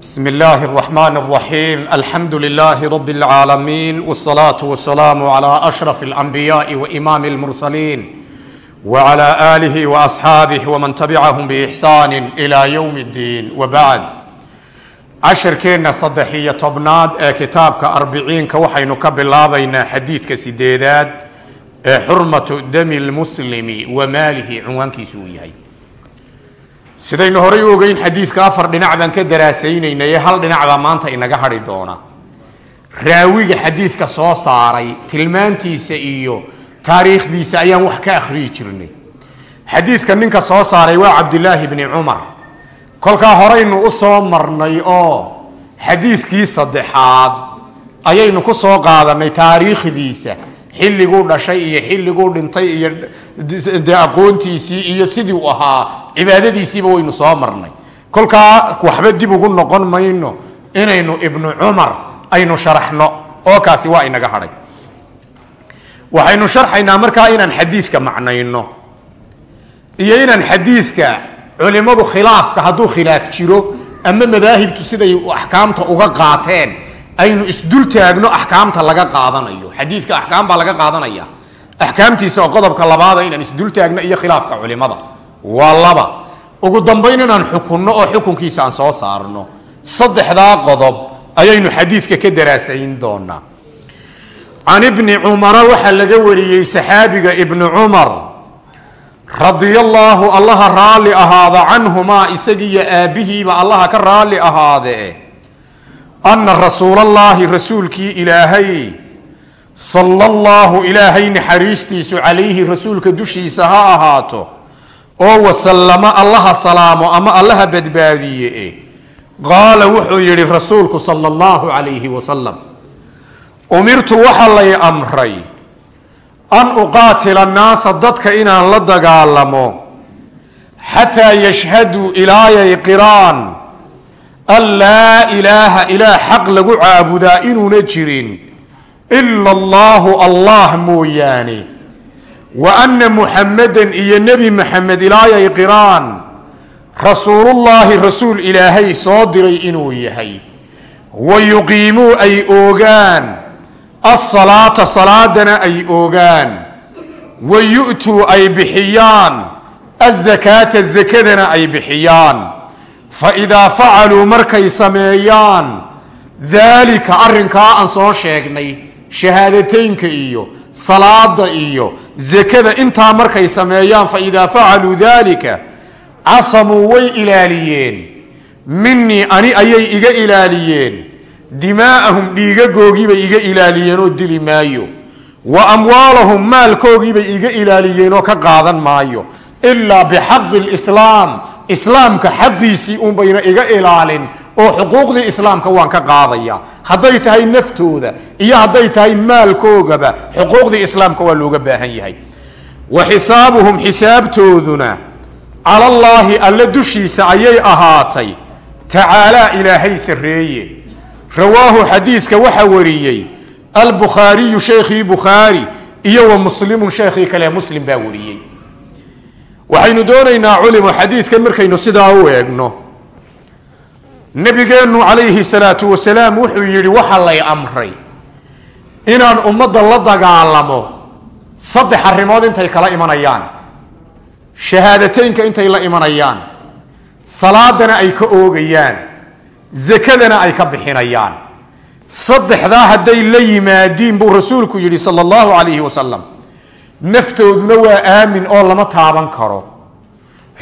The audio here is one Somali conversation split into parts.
بسم الله الرحمن الرحيم الحمد لله رب العالمين والصلاة والسلام على أشرف الأنبياء وإمام المرسلين وعلى آله وأصحابه ومن تبعهم بإحسان إلى يوم الدين وبعد cashirkeenna saddex iyo tobnaad ee kitaabka arbiciinka waxaynu ka bilaabaynaa xadiidka sideedaad ee xurmatu dami lmuslimi wa maalihi cunwaankiisu uu yahay sidaynu horay u ogeyn xadiidka afar dhinac baan ka daraasaynaynay hal dhinac baa maanta inaga hadhi doona raawiga xadiidka soo saaray tilmaantiisa iyo taariikhdiisa ayaan wax ka akhriyi jirnay. Xadiidka ninka soo saaray waa cabdilaahi bni cumar. Kolkaa horaynu u soo marnay oo xadiidkii saddexaad ayaynu ku soo qaadanay taariikhdiisa xilliguu dhashay iyo xilliguu dhintay iyo de aqoontiisii iyo sidii u ahaa cibaadadiisiiba waynu soo marnay. Kolkaa waxba dib ugu noqon mayno inaynu ibnu cumar aynu sharaxno oo kaasi waa inaga hadhay. Waxaynu sharxaynaa markaa inaan xadiidka macnayno iyo inaan xadiidka culimadu khilaafka hadduu khilaaf jiro ama madaahibtu siday axkaamta uga qaateen aynu isdul taagno axkaamta laga qaadanayo. Xadiidka axkaam baa laga qaadanaya. Axkaamtiisa oo qodobka labaada inaan isdul taagno iyo khilaafka culimada waa laba. Ugu dambayn inaan xukunno oo xukunkiisa aan soo saarno saddexdaa qodob ayaynu xadiidka ka daraasayn doonaa. Can ibni cumara waxaa laga wariyey saxaabiga ibni cumar radia allaahu allaha raalli ahaada canhumaa isagiiyo aabbihiiba allaha ka raalli ahaadee anna rasuulallaahi rasuulkii ilaahay sala allaahu ilaahay naxariistiisu calayhi rasuulka dushiisa ha ahaato oo wasallama allaha salaamo ama allaha badbaadiye qaala wuxuu yidhi rasuulku sala allahu calayhi wasalam umirtu waxa lay amray an uqaatila annaasa dadka inaan la dagaalamo xataa yashhaduu ilaayay qiraan an laa ilaaha ilaah xaq lagu caabudaa inuuna jirin ila allaahu allah mooyaane wa anna muxammadan iyo nebi maxamed ilaayay qiraan. Rasuulullaahi rasuul ilaahay soo diray inuu yahay. Wa yuqiimuu ay oogaan. Asalaata salaadana ay oogaan. Wa yu'tuu ay bixiyaan. Azakaata zakadana ay bixiyaan. Fa idaa facaluu markay sameeyaan. Daalika arrinkaa aan soo sheegnay. Shahaadateynka iyo salaada iyo zakada intaa markay sameeyaan fa idaa facaluu daalika casamuu way ilaaliyeen. Minii ani ayay iga ilaaliyeen. Dimaa'ahum dhiigagoogiibay iga ilaaliyeen oo dili maayo. Wa amwaalahum maalkoogiibay iga ilaaliyeen oo ka qaadan maayo. Ilaa bixaqi lislaam islaamka xaqiisii unbayna iga ilaalin oo xuquuqdii islaamka waan ka qaadaya. Hadday tahay naftooda iyo hadday tahay maalkoogaba xuquuqdii islaamka waa looga baahan yahay. Wa xisaabuhum xisaabtooduna calallaahi alle dushiisa ayay ahaatay. Tacaalaa ilaahay sarreeye. Rawaahu xadiiska waxaa wariyey albukhaariyu sheekhii bukhaari iyo wa muslimun sheekhii kale muslim baa wariyey. Waxaynu doonaynaa culimo xadiidkan markaynu sidaa u eegno nabigeennu calayhi salaatu wasalaam wuxuu yidhi waxa lay amray. Inaan ummadda la dagaalamo saddex arrimood intay kala imanayaan. Shahaadateynka intay la imanayaan. Salaadana ay ka oogayaan. Zakadana ay ka bixinayaan. Saddexdaa hadday la yimaadiin buu rasuulku yidhi sala allahu calayhi wasalam naftooduna waa aamin oo lama taaban karo.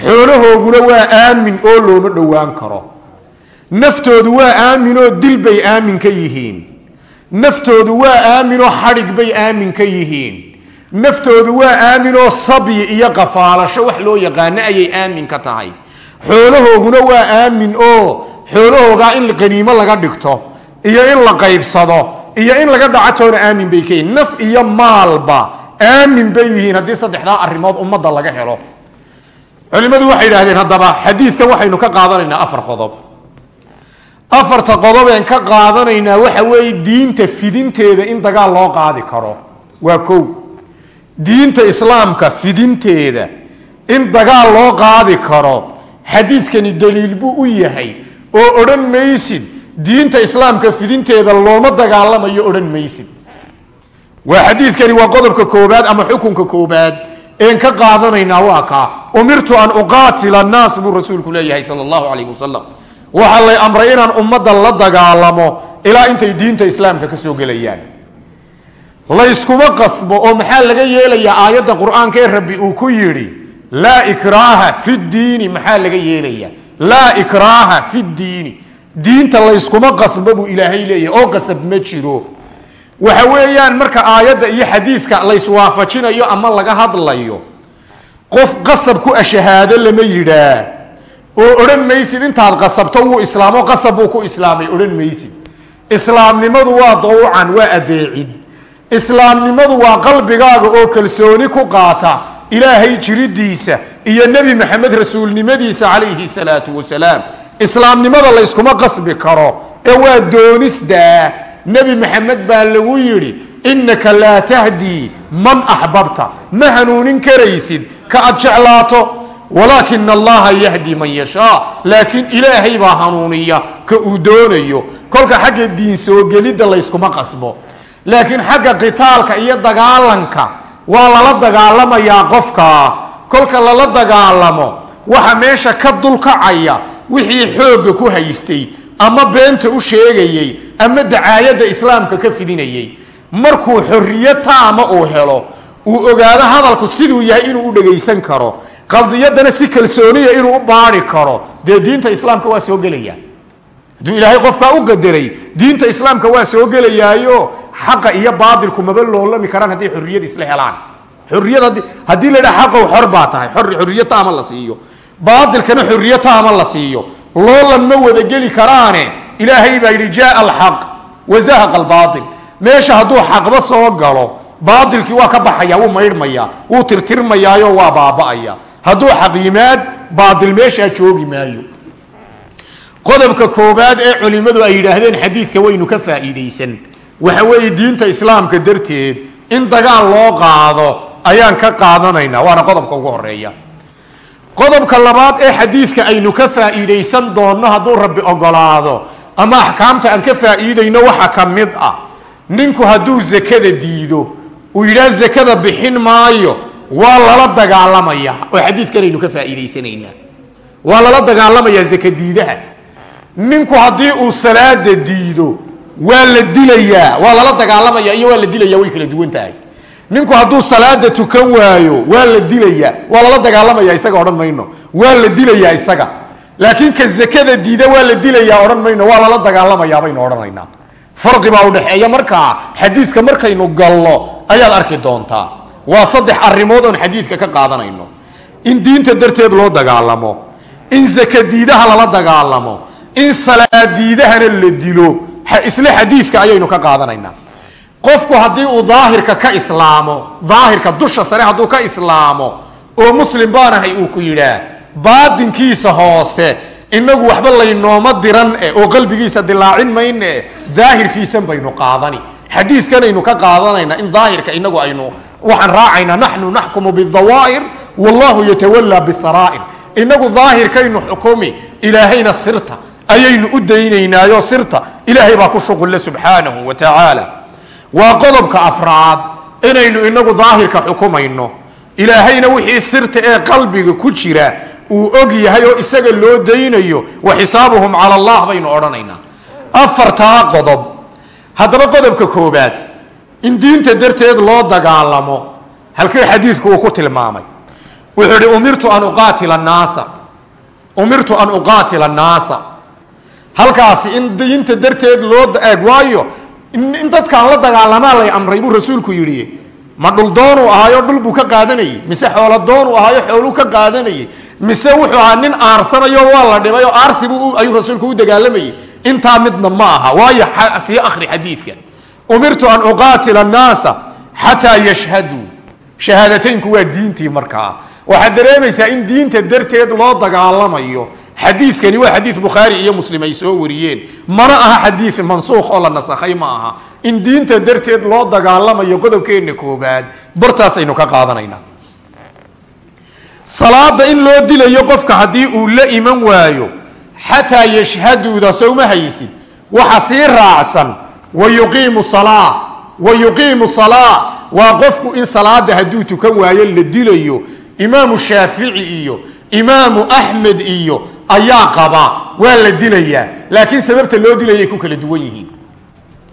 Xoolahooguna waa aamin oo looma dhowaan karo naftoodu waa aaminoo dil bay aamin ka yihiin. Naftoodu waa aaminoo xadhig bay aamin ka yihiin. Naftoodu waa aaminoo sabyi iyo qafaalasho wax loo yaqaano ayay aamin ka tahay. Xoolahooguna waa aamin oo xoolahoogaa in qaniimo laga dhigto iyo in la qaybsado iyo in laga dhacatoona aamin bay ka yihiin. Naf iyo maalba aamin bay yihiin haddii saddexdaa arrimood ummadda laga helo. Culimmadu waxay idhahdeen haddaba xadiidkan waxaynu ka qaadanaynaa afar qodob afarta qodobeen ka qaadanaynaa waxa weeye diinta fidinteeda in dagaal loo qaadi karo. Waa kow. Diinta islaamka fidinteeda in dagaal loo qaadi karo. Xadiidkani daliil buu u yahay oo odhan maysid diinta islaamka fidinteeda looma dagaalamayo odhan maysid. Waa xadiidkani waa qodobka koobaad ama xukunka koobaad een ka qaadanaynaa waa kaa. Umirtu an uqaatila annaas buu rasuulku leeyahay sal allahu calayh wasalam waxaa lay amray inaan ummadda la dagaalamo ilaa intay diinta islaamka ka soo gelayaan. Layskuma qasbo oo maxaa laga yeelayaa aayadda qur'aanka ee rabbi uu ku yidhi laa ikraaha fi diini maxaa laga yeelayaa. Laa ikraaha fi diini diinta layskuma qasbo buu ilaahay leeyahay oo qasab ma jiro. Waxa weeyaan marka aayadda iyo xadiidka layswaafajinayo ama laga hadlayo qof qasab ku ashahaado lama yidhaa oo odhan maysid intaad qasabto wuu islaamo qasab buu ku islaamay odhan maysid. Islaamnimadu waa dawcan waa adeecid islaamnimadu waa qalbigaaga oo kalsooni ku qaata ilaahay jiridiisa iyo nebi maxamed rasuulnimadiisa calayhi salaatu wasalaam. Islaamnimada layskuma qasbi karo ee waa doonisdaa nebi maxamed baa lagu yidhi innaka laa tahdii man axbabta ma hanuunin karaysid ka aad jeclaato walaakina allaha yahdi man yashaa laakiin ilaahay baa hanuuniya ka uu doonayo. Kolka xagga diin soo gelidda layskuma qasbo. Laakiin xagga qitaalka iyo dagaalanka waa lala dagaalamayaa qofka. Kolka lala dagaalamo waxa meesha ka dulkacaya wixii xoogga ku haystay ama beenta u sheegayey ama dacaayadda islaamka ka fidinayey markuu xorriyo taama uu helo uu ogaado hadalku siduu yahay inuu u dhegaysan karo qadiyadana si kalsooniya inuu u baari karo. Dee diinta islaamka waa soo gelaya. Hadduu ilaahay qofkaa u qadaray diinta islaamka waa soo gelayaayo xaqa iyo baatilku maba loolami karaan hadday xorriyad isla helaan. Xorriyad haddii la dhaha xaqow xor baa tahay. Xorriyo taama la siiyo. Baatilkana xorriyo taama la siiyo. Loolan ma wada geli karaane. Ilaahay baa yidhi jaaa alxaq wazahaqa albaatil. Meesha hadduu xaqba soo galo baatilkii waa ka baxaya wuu maydhmaya wuu tirtirmayaayo waa baaba'aya hadduu xaq yimaad baatil meeshaa joogi maayo. Qodobka koobaad ee culimmadu ay yidhaahdeen xadiidka waynu ka faa'iidaysan. Waxa weeye diinta islaamka darteed in dagaal loo qaado ayaan ka qaadanaynaa waana qodobka ugu horreeya qodobka labaad ee xadiidka aynu ka faa'iidaysan doonno hadduu rabbi ogolaado ama axkaamta aan ka faa'iidayno waxa ka mid ah. Ninku hadduu zakada diido uu yidhaah zakada bixin maayo waa lala dagaalamayaa oo xadiidkan aynu ka faa'iidaysanaynaa waa lala dagaalamayaa zaka diidaha. Ninku haddii uu salaada diido waa la dilayaa. Waa lala dagaalamaya iyo waa la dilaya way kala duwan tahay. Ninku hadduu salaada tukan waayo waa la dilayaa. Waa lala dagaalamaya isaga odhan mayno. Waa la dilayaa isaga. Laakiin ka zakada diida waa la dilayaa odhan mayno. Waa lala dagaalamayaa baynu odhanaynaa. Farqi baa udhexeeya markaa xadiidka markaynu gallo ayaad arki doontaa waa saddex arrimood oon xadiidka ka qaadanayno. In diinta darteed loo dagaalamo. In zaka diidaha lala dagaalamo. In salaadiidahana la dilo. Isla xadiidka ayaynu ka qaadanaynaa qofku haddii uu daahirka ka islaamo daahirka dusha sare hadduu ka islaamo oo muslim baanahay uu ku yidhaah baadinkiisa hoose inagu waxba laynooma diran eh oo qalbigiisa dilaacin mayne eh daahirkiisan baynu qaadani. Xadiidkanaynu ka qaadanaynaa in daahirka inagu aynu waxaan raacaynaa naxnu naxkumu bidawaa'ir wallahu yatawallaa bisaraa'ir. Inagu daahirkaynu xukumi ilaahayna sirta. Ayaynu u daynaynaayoo sirta. Ilaahay baa ku shuqulle subxaanahu wa tacaala. Waa qodobka afraad inaynu inagu daahirka xukumayno. Ilaahayna wixii sirta ee qalbiga ku jira uu og yahay oo isaga loo daynayo wa xisaabuhum cala allah baynu odhanaynaa. Afartaa qodob. Haddaba qodobka koobaad in diinta darteed loo dagaalamo. Halkii xadiidku uu ku tilmaamay. Wuxuu ihi umirtu an uqaatila annaasa. Umirtu an uqaatila annaasa. Halkaasi in diinta darteed loo eeg waayo in dadkaan la dagaalamaa lay amray buu rasuulku yidhi. Ma dhuldoonuu ahaayo dhul buu ka qaadanayey mise xooladoonuu ahaayo xooluu ka qaadanayey mise wuxuu ahaa nin aarsanayo waa la dhibay oo aarsibu ayuu rasuulku u dagaalamayey intaa midna ma aha. Waayo sii akhri xadiidka umirtu an uqaatila annaasa xataa yashhaduu shahaadateynku waa diintii markaa waxaad dareemaysaa in diinta darteed loo dagaalamayo. Xadiidkani waa xadiid bukhaari iyo muslim ay soo wariyeen. Mana aha xadiid mansuukh oo la nasakhay ma aha. In diinta darteed loo dagaalamayo qodobkeenna koobaad bartaasaynu ka qaadanaynaa salaada in loo dilayo qofka haddii uu la iman waayo xataa yashhaduuda sowma haysid. Waxa sii raacsan wa yuqiimu salaa waa qofku in salaada hadduu tukan waayo la dilayo. imaamu shaafici iyo imaamu axmed iyo ayaa qaba. waa la dilayaa laakiin sababta loo dilayay ku kala duwan yihiin.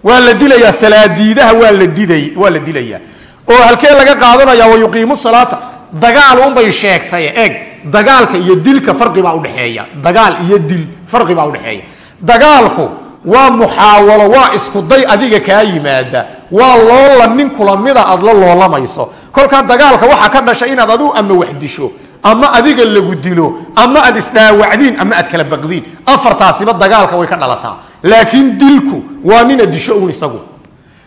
waa la dilayaa salaadiidaha waa la dilayaa oo halkee laga qaadanaya wa yuqiimu salaata. dagaal unbay sheegtay. Eeg dagaalka iyo dilka farqibaa udhexeeya dagaal iyo dil farqibaa udhexeeya dagaalku waa muxaawalo waa iskuday adiga kaa yimaada. Waa loola nin kulamida aad la loolamayso. Kolkaa dagaalka waxaa ka dhasha inaad adigu ama wax disho ama adiga lagu dilo ama aad isdhaawacdiin ama aad kala baqdiin. Afartaasiba dagaalka way ka dhalataa. Laakiin dilku waa nina disho uun isagu.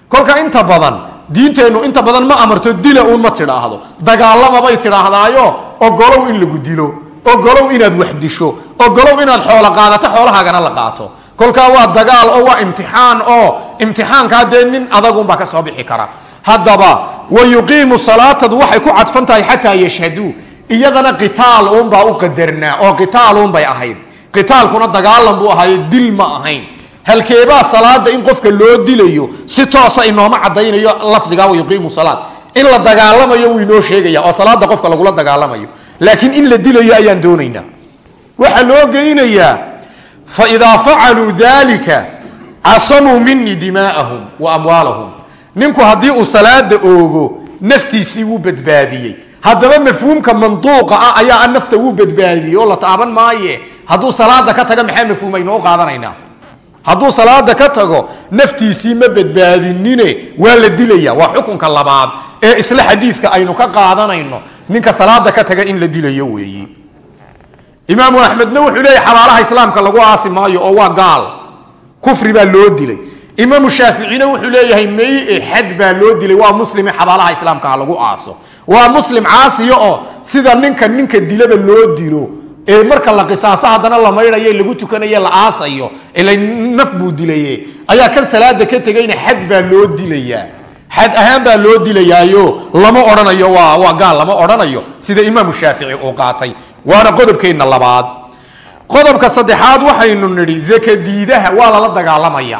Kolka inta badan diinteennu inta badan ma amarto dila uun ma tidhaahdo. Dagaalamabay tidhaahdaayo ogolow in lagu dilo ogolow inaad wax disho ogolow inaad xoolo qaadato xoolahaagana la qaato kolkaa waa dagaal oo waa imtixaan oo imtixaankaa dee nin adagunbaa ka soo bixi kara. Haddaba wa yuqiimu salaatadu waxay ku cadfan tahay xataa yashhaduu. Iyadana qitaal uunbaa u qadarnaa oo qitaaluunbay ahayd. Qitaalkuna dagaalan buu ahaay dil ma ahayn. Halkeebaa salaada in qofka loo dilayo si toosa inooma cadaynayo lafdiga wa yuqiimu salaad in la dagaalamayo wuu inoo sheegaya oo salaada qofka lagula dagaalamayo. Laakiin in la dilayo ayaan doonaynaa. Waxaa loo geynayaa faidaa facaluu dalika casamuu minii dimaa'ahum wa amwaalahum ninku haddii uu salaada oogo naftiisii wuu badbaadiyey haddaba mafhuumka manduuqa ah ayaa nafta wuu badbaadiyey oo la taaban maaye hadduu salaada ka taga maxaa mafhuum aynoo qaadanaynaa hadduu salaada ka tago naftiisii ma badbaadinine waa la dilaya waa xukunka labaad ee isla xadiidka aynu ka qaadanayno ninka salaada ka taga in la dilayo weeyi imaamu axmedna wuxuu leeyahy xabaalaha islaamka lagu aasi maayo oo waa gaal. Kufri baa loo dilay. Imaamu shaaficina wuxuu leeyahay meye xad baa loo dilay. Waa muslime xabaalaha islaamka ha lagu aaso. Waa muslim caasiya oo sida ninka ninka dilaba loo dilo. Ee marka la qisaaso haddana la maydhayo lagu tukanayo la aasayo ila naf buu dilaye. Ayaa kan salaada ka tegayna xad baa loo dilayaa xad ahaan baa loo dilayaayo. Lama odhanayo waa waa gaal lama odhanayo. Sida imaamu shaafici uu qaatay waana qodobkeenna labaad. Qodobka saddexaad waxaynu nidhi zakadiidaha waa lala dagaalamaya.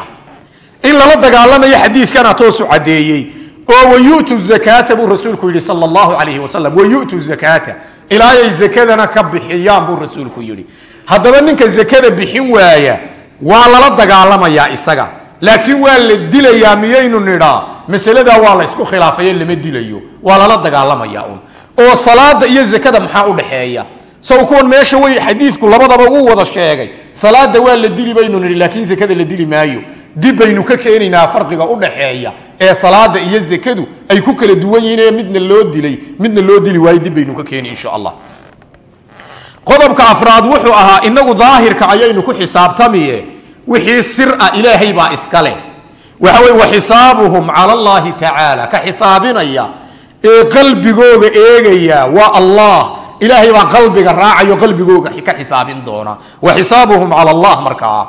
In lala dagaalamayo xadiidkana toosu caddeeyey. Oo wayu'tu zakaata buu rasuulku yidhi sal allahu calayhi wasalam wayu'tu zakaata ilaayay zakadana ka bixiyaan buu rasuulku yidhi. Haddaba ninka zakada bixin waaya waa lala dagaalamayaa isaga. Laakiin waa la dilayaa miyaynu nidhaa masaladaa waa la ysku khilaafaye lama dilayo. Waa lala dagaalamaya un oo salaada iyo zakada maxaa udhaxeeya saw kuwan meesha way xadiidku labadaba uu wada sheegay. Salaada waa la dili baynu nidhi laakiin zakada la dili maayo. Dib baynu ka keenaynaa farqiga udhaxeeya ee salaada iyo zakadu ay ku kala duwan yihiin ee midna loo dilay midna loo dili waayo dib baynu ka keeni insha allah. Qodobka afraad wuxuu ahaa inagu daahirka ayaynu ku xisaabtamiye wixii sir ah ilaahay baa iskale waxa wey wa cala allahi tacaala ka xisaabinaya ee qalbigooga eegaya waa allah ilaahay baa qalbiga raacayo qalbigooga ka xisaabin doona. Wa xisaabuhum cala allah markaa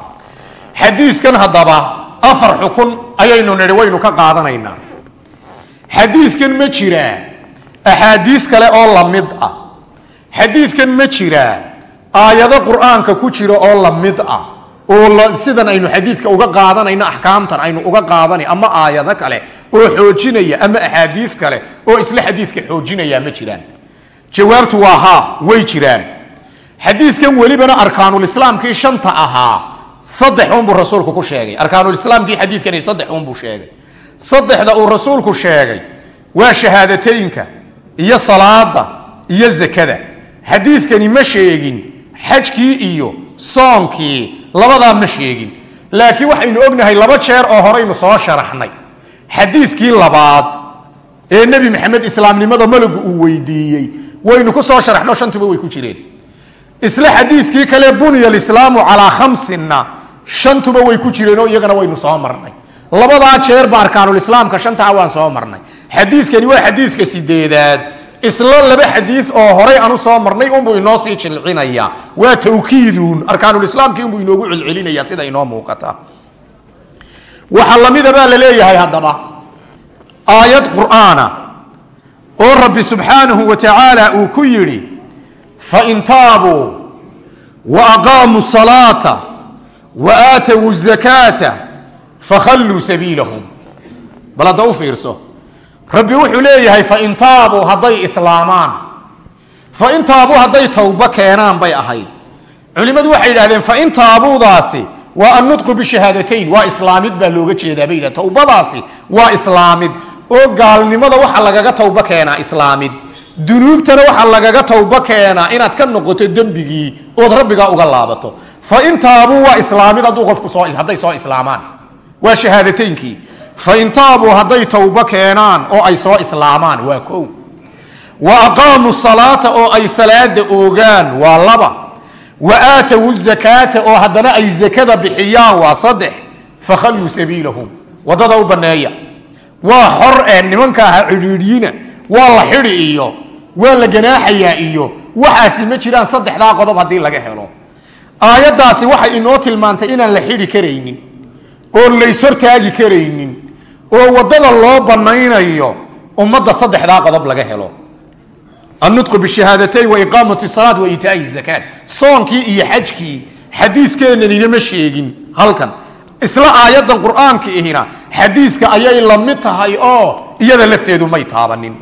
xadiiskan haddaba afar xukun ayaynu nidhi waynu ka qaadanaynaa xadiidkan ma jiraa axaadiis kale oo la mid ah. Xadiidkan ma jiraa aayado qur'aanka ku jira oo la mid ah. Oo sidan aynu xadiidka uga qaadanayno axkaamtan aynu uga qaadanay ama aayado kale oo xoojinaya ama axaadiis kale oo isla xadiidka xoojinaya ma jiraan jawaabtu waa haa way jiraan. Xadiidkan welibana arkaanulislaamkii shanta ahaa saddex unbuu rasuulku ku sheegay. Arkaanulislaamkii xadiidkani saddex unbuu sheegay. Saddexda uu rasuulku sheegay waa shahaadateynka iyo salaada iyo zakada. Xadiidkani ma sheegin xajkii iyo soonkii labadaa ma sheegin. Laakiin waxaynu ognahay laba jeer oo horeynu soo sharaxnay. Xadiidkii labaad ee nebi maxamed islaamnimada malagu uu weydiiyey waynu ku soo sharaxno shantuba way ku jireen. Isla xadiidkii kale bunya alislaamu calaa khamsinna shantuba way ku jireenoo iyagana waynu soo marnay. Labadaa jeerba arkaanulislaamka shantaa waan soo marnay. Xadiidkani waa xadiidka sideedaad. Isla laba xadiis oo horay aanu soo marnay unbuu inoo sii jilcinaya. Waa tawkiidun. Arkaanulislaamkii unbuu inoogu celcelinaya sida inoo muuqata. Waxaa lamida baa la leeyahay haddaba. Aayad qur'aana oo rabbi subxaanahu wa tacaala uu ku yidhi fain taabuu wa aqaamuu salaata wa aatowu zakaata fakhalluu sabiilahum. Bal hadda u fiirso rabbi wuxuu leeyahay fain taabuu hadday islaamaan fain taabuu hadday towbo keenaan bay ahayd. Culimmadu waxay yidhahdeen fain taabuudaasi waa annutqu bishahaadatayn waa islaamid baa looga jeedaa bay yidhahdeen towbadaasi waa islaamid oo gaalnimada waxa lagaga towbo keenaa islaamid dunuubtana waxaa lagaga towbo keenaa inaad ka noqoto dembigii ood rabbigaa uga laabato. Fain taabuu waa islaamid hadduu qofku soo hadday soo islaamaan. Waa shahaadataynkii fain taabuu hadday towbo keenaan oo ay soo islaamaan waa kow. Wa aqaamuu salaata oo ay salaada oogaan waa laba. Wa aatowu zakaata oo haddana ay zakada bixiyaan waa saddex. Fakhalluu sabiilahum waddada u banneeya waa xor ee nimanka aha cidhiidhiyina waa la xidi iyo. Waa la ganaaxayaa iyo. Waxaasi ma jiraan saddexdaa qodob haddii laga helo. Aayaddaasi waxay inoo tilmaantay inaan la xidhi karaynin oo layshortaagi karaynin oo waddada loo bannaynayo ummadda saddexdaa qodob laga helo. Annutqu bishahaadatayn wa iqaamati salaat wa iitaai zakaat. Soonkii iyo xajkii xadiiskeenanina ma sheegin halkan isla aayadan qur'aanka ihina xadiiska ayay la mid tahay oo iyada lafteedu may taabanin.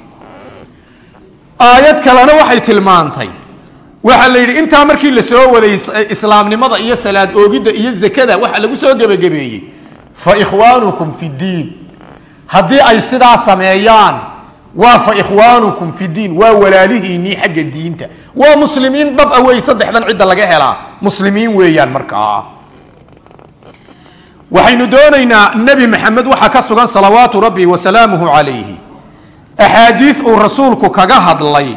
Aayad kalena waxay tilmaantay waxaa la yidhi intaa markii la soo waday islaamnimada iyo salaad oogidda iyo zakada waxaa lagu soo gebagabeeyey fa ikhwaanukum fi ddiin haddii ay sidaa sameeyaan waa fa ikhwaanukum fi diin waa walaalihiinnii xagga diinta. Waa muslimiin dhab a wey saddexdan cidda laga helaa. Muslimiin weeyaan markaa waxaynu doonaynaa nebi maxamed waxaa ka sugan salawaatu rabbi wasalaamuhu calayhi. Axaadiis uu rasuulku kaga hadlay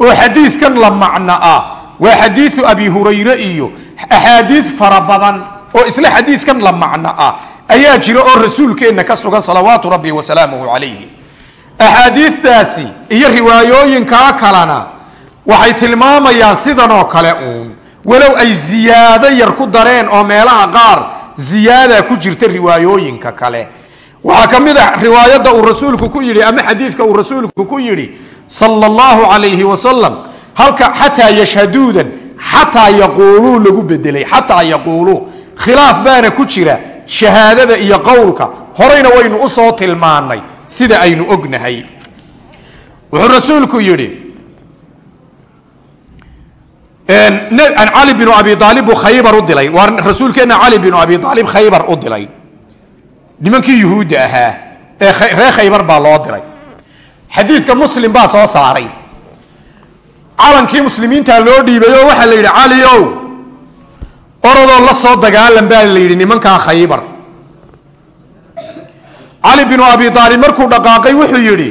oo xadiiskan la macno ah waa xadiisu abi hurayre iyo axaadiis fara badan oo isla xadiiskan la macno ah ayaa jira oo rasuulkeenna ka sugan salawaatu rabbi wasalaamuhu calayhi. Axaadiistaasi iyo riwaayooyinkaa kalena waxay tilmaamayaan sidanoo kale uun. Walow ay ziyaado yar ku dareen oo meelaha qaar ziyaada ku jirta riwaayooyinka kale. Waxaa ka mid a riwaayadda uu rasuulku ku yidhi ama xadiidka uu rasuulku ku yidhi sala allahu calayhi wasalam halka xataa yashhaduudan xataa yaquuluu lagu bedelay xataa yaquuluu. Khilaaf baana ku jira shahaadada iyo qowlka. Horeyna waynu u soo tilmaanay sida aynu ognahay. Wuxuu rasuulku yidhi cali binu abi aalib buu khaybar u dilay. Waa rasuulkeenna cali binu abi aalib khaybar u dilay. Nimankii yuhuudda ahaa ee reer khaybar baa loo diray xadiidka muslim baa soo saaray. Calankii muslimiinta loo dhiibay oo waxaa la yidhi cali ow la soo dagaalan baa la yidhi nimankaa khaybar. Cali binu abi aalib markuu dhaqaaqay wuxuu yidhi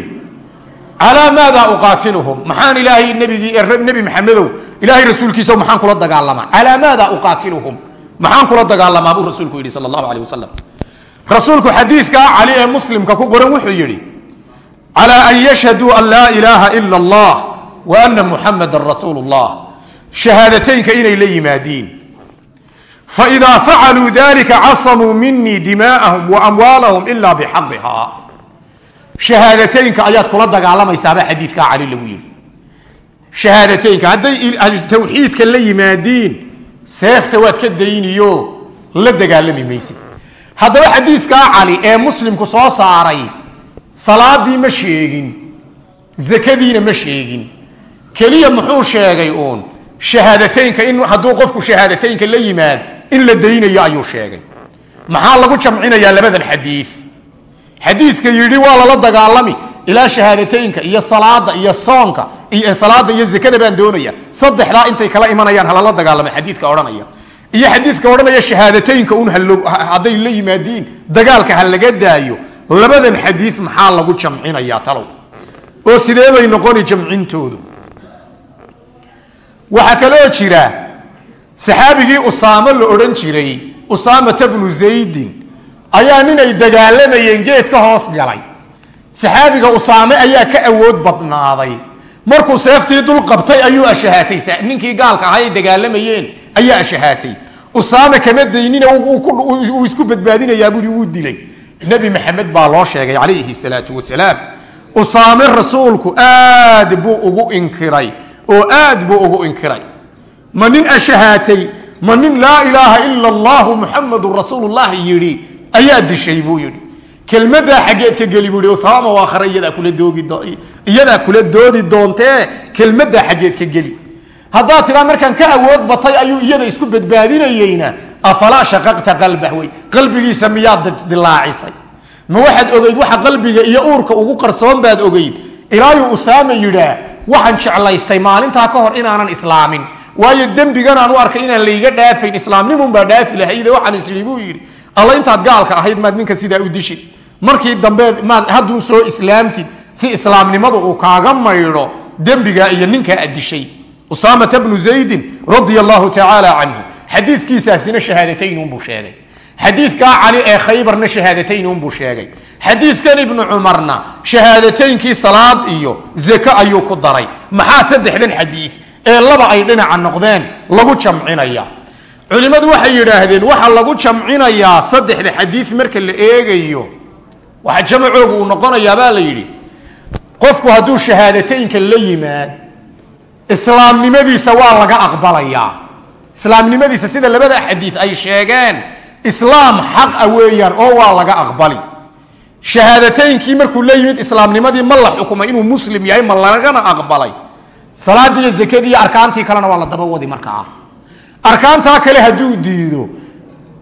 calaa maada uqaatiluhum maxaan ilaahay nbigii nebi maxamedow ilaahay rasuulkiisa maxaan kula dagaalamaa calaa maada uqaatiluhum? Maxaan kula dagaalamaa buu rasuulku yidhi sal allahu aleyh wasalam rasuulku xadiidkaa cali ee muslimka ku qoran wuxuu yidhi calaa an yashhaduu an laa ilaaha ila allah wa ana muxamadan rasuulu llah shahaadateynka inay la yimaadiin faidaa facaluu dalika casamuu minii dimaa'ahum wa amwaalahum ila bixaqiha shahaadateynka ayaad kula dagaalamaysaabaa xadiidkaa cali lagu yidhi shahaadateynka. Hadday tawxiidka la yimaadiin seefta waad ka dayniyo la dagaalami maysid. Haddaba xadiidkaa cali ee muslimku soo saaray salaadii ma sheegin zakadiina ma sheegin. Keliya muxuu sheegay uun shahaadateynka in hadduu qofku shahaadateynka la yimaad in la daynayo ayuu sheegay. Maxaa lagu jamcinayaa labadan xadiid xadiidka yidhi waa lala dagaalami ilaa shahaadateynka iyo salaada iyo soonka iyo salaada iyo zakada baan doonaya. Saddexdaa intay kala imanayaan halala dagaalama xadiidka odhanaya. Iyo xadiidka odhanaya shahaadateynka un hadday la yimaadiin dagaalka ha laga daayo. Labadan xadiid maxaa lagu jamcinayaa talow? Oo sidee bay noqoni jamcintoodu? Waxaa kaloo jira saxaabigii usaamo la odhan jiray usaamata bnu zaydin ayaa ninay dagaalamayeen geed ka hoos galay saxaabiga usaame ayaa ka awood badnaaday. Markuu seeftii dul qabtay ayuu ashahaatay. Ninkii gaalka ahaa ay dagaalamayeen ayaa ashahaatay. Usaame kama daynina uu isku badbaadinayaa buui wuu dilay. Nebi maxamed baa loo sheegay calayhi salaatu wasalaam usaame rasuulku aad buu ugu inkiray oo aad buu ugu inkiray. Ma nin ashahaatay? Ma nin laa ilaaha ila allahu muxamadun rasuulullahi yidhi? Ayaa dishay buu yidhi kelmadaa xaggeed ka geli buu yidhi usaama waa khare iyadaa kula doogi iyadaa kula doodi doontee kelmadaa xaggeed ka geli. Haddaad tidhaa markaan ka awood batay ayuu iyada isku badbaadinayeyna. Afalaa shaqaqta qalbah wey qalbigiisa dilaacisay ma waxaad ogeyd waxa qalbiga iyo uurka ugu qarsoon baad ogeyd? Ilaayuu usaama yidhaa waxaan jeclaystay maalintaa ka hor inaanan islaamin. Waayo dembigan aan u arkay inaan layga dhaafayn islaamnimunbaa dhaafi lahayde waxaan isii buu alla intaad gaalka ahayd maad ninka sidaa u dishid markii dambe hadduu soo islaamtid si islaamnimadu uu kaaga maydho dembigaa iyo ninkaa ad dishay usaamata bnu zaydin radia allahu tacaala canhu xadiikiisaasina shahaadatayn unbuu sheegay. Xadiikaa cali ee khaybarna shahaadatayn unbuu sheegay. Xadiikan ibnu cumarna shahaadataynkii salaad iyo zako ayuu ku daray. Maxaa saddexdan xadii ee laba ay dhinaca noqdeen lagu jamcinaya. Culimmadu waxay yidhaahdeen waxaa lagu jamcinayaa saddexda xadii marka la eegayo waxa jamacoogu uu noqonayaa baa la yidhi qofku hadduu shahaadateynka la yimaad islaamnimadiisa waa laga aqbalayaa. Islaamnimadiisa sida labada xadii ay sheegeen islaam xaqa weeyaan oo waa laga aqbali. Shahaadateynkii markuu la yimid islaamnimadii ma la xukumay inuu muslim yahay ma lagana aqbalay. Salaadii iyo arkaantii kalena waa la daba wadi markaa arkaantaa kale hadduu diido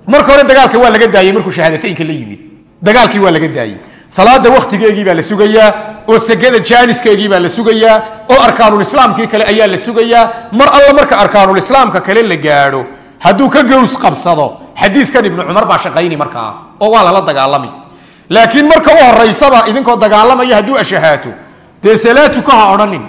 marka hore dagaalka waa laga daayey markuu shahaadateynka la yimid dagaalkii waa laga daayey. Salaada waktigeegii baa la sugayaa oo segada jaaniskeegii baa la sugayaa oo arkaanulislaamkii kale ayaa la sugayaa. Mar alla marka arkaanulislaamka kale la gaadho hadduu ka gows qabsado xadiidkan ibnu cumar baa shaqayni markaa oo waa lala dagaalami. Laakiin marka u horaysaba idinkoo dagaalamaya hadduu ashahaato dee salaatuka ha odhanin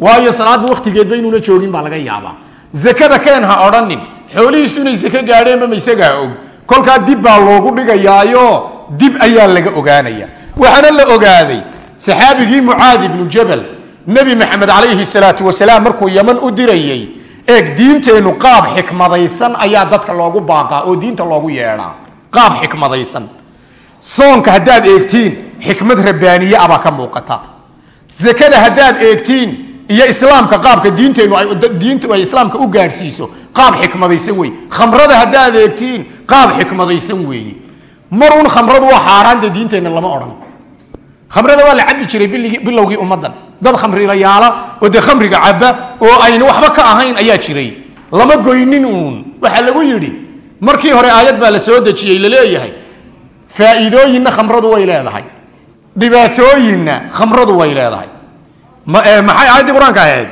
waayo salaadba waktigeedba inuuna joogin baa laga yaabaa. Zakada keen ha odhanin xoolihiisu inay zake gaadheenba maysagaa og kolkaa dib baa loogu dhigayaayo dib ayaa laga ogaanaya. Waxaana la ogaaday saxaabigii mucaadi ibnu jabal nebi maxamed calayhi salaatu wasalaam markuu yaman u dirayey eeg diinteennu qaab xikmadaysan ayaa dadka loogu baaqaa oo diinta loogu yeedhaa. Qaab xikmadaysan. Soonka haddaad eegtiin xikmad rabbaaniye abaa ka muuqata. Zakada haddaad eegtiin iyo islaamka qaabka diinteennu diintu ay islaamka u gaadhsiiso qaab xikmadaysan wey khamrada haddaad eegtiin qaab xikmadaysan weeye marun khamradu waa xaaraante diinteenna lama odhan. Khamrada waa la cabi jiray bilowgii ummaddan. Dad khamrilayaala oo dee khamriga caba oo ayna waxba ka ahayn ayaa jiray. Lama goynin uun. Waxaa lagu yidhi markii hore aayad baa la soo dejiyey la leeyahay faa'iidooyinna khamradu way leedahay. Dhibaatooyinna khamradu way leedahay maxay aayaddii qur'aanka ahayd?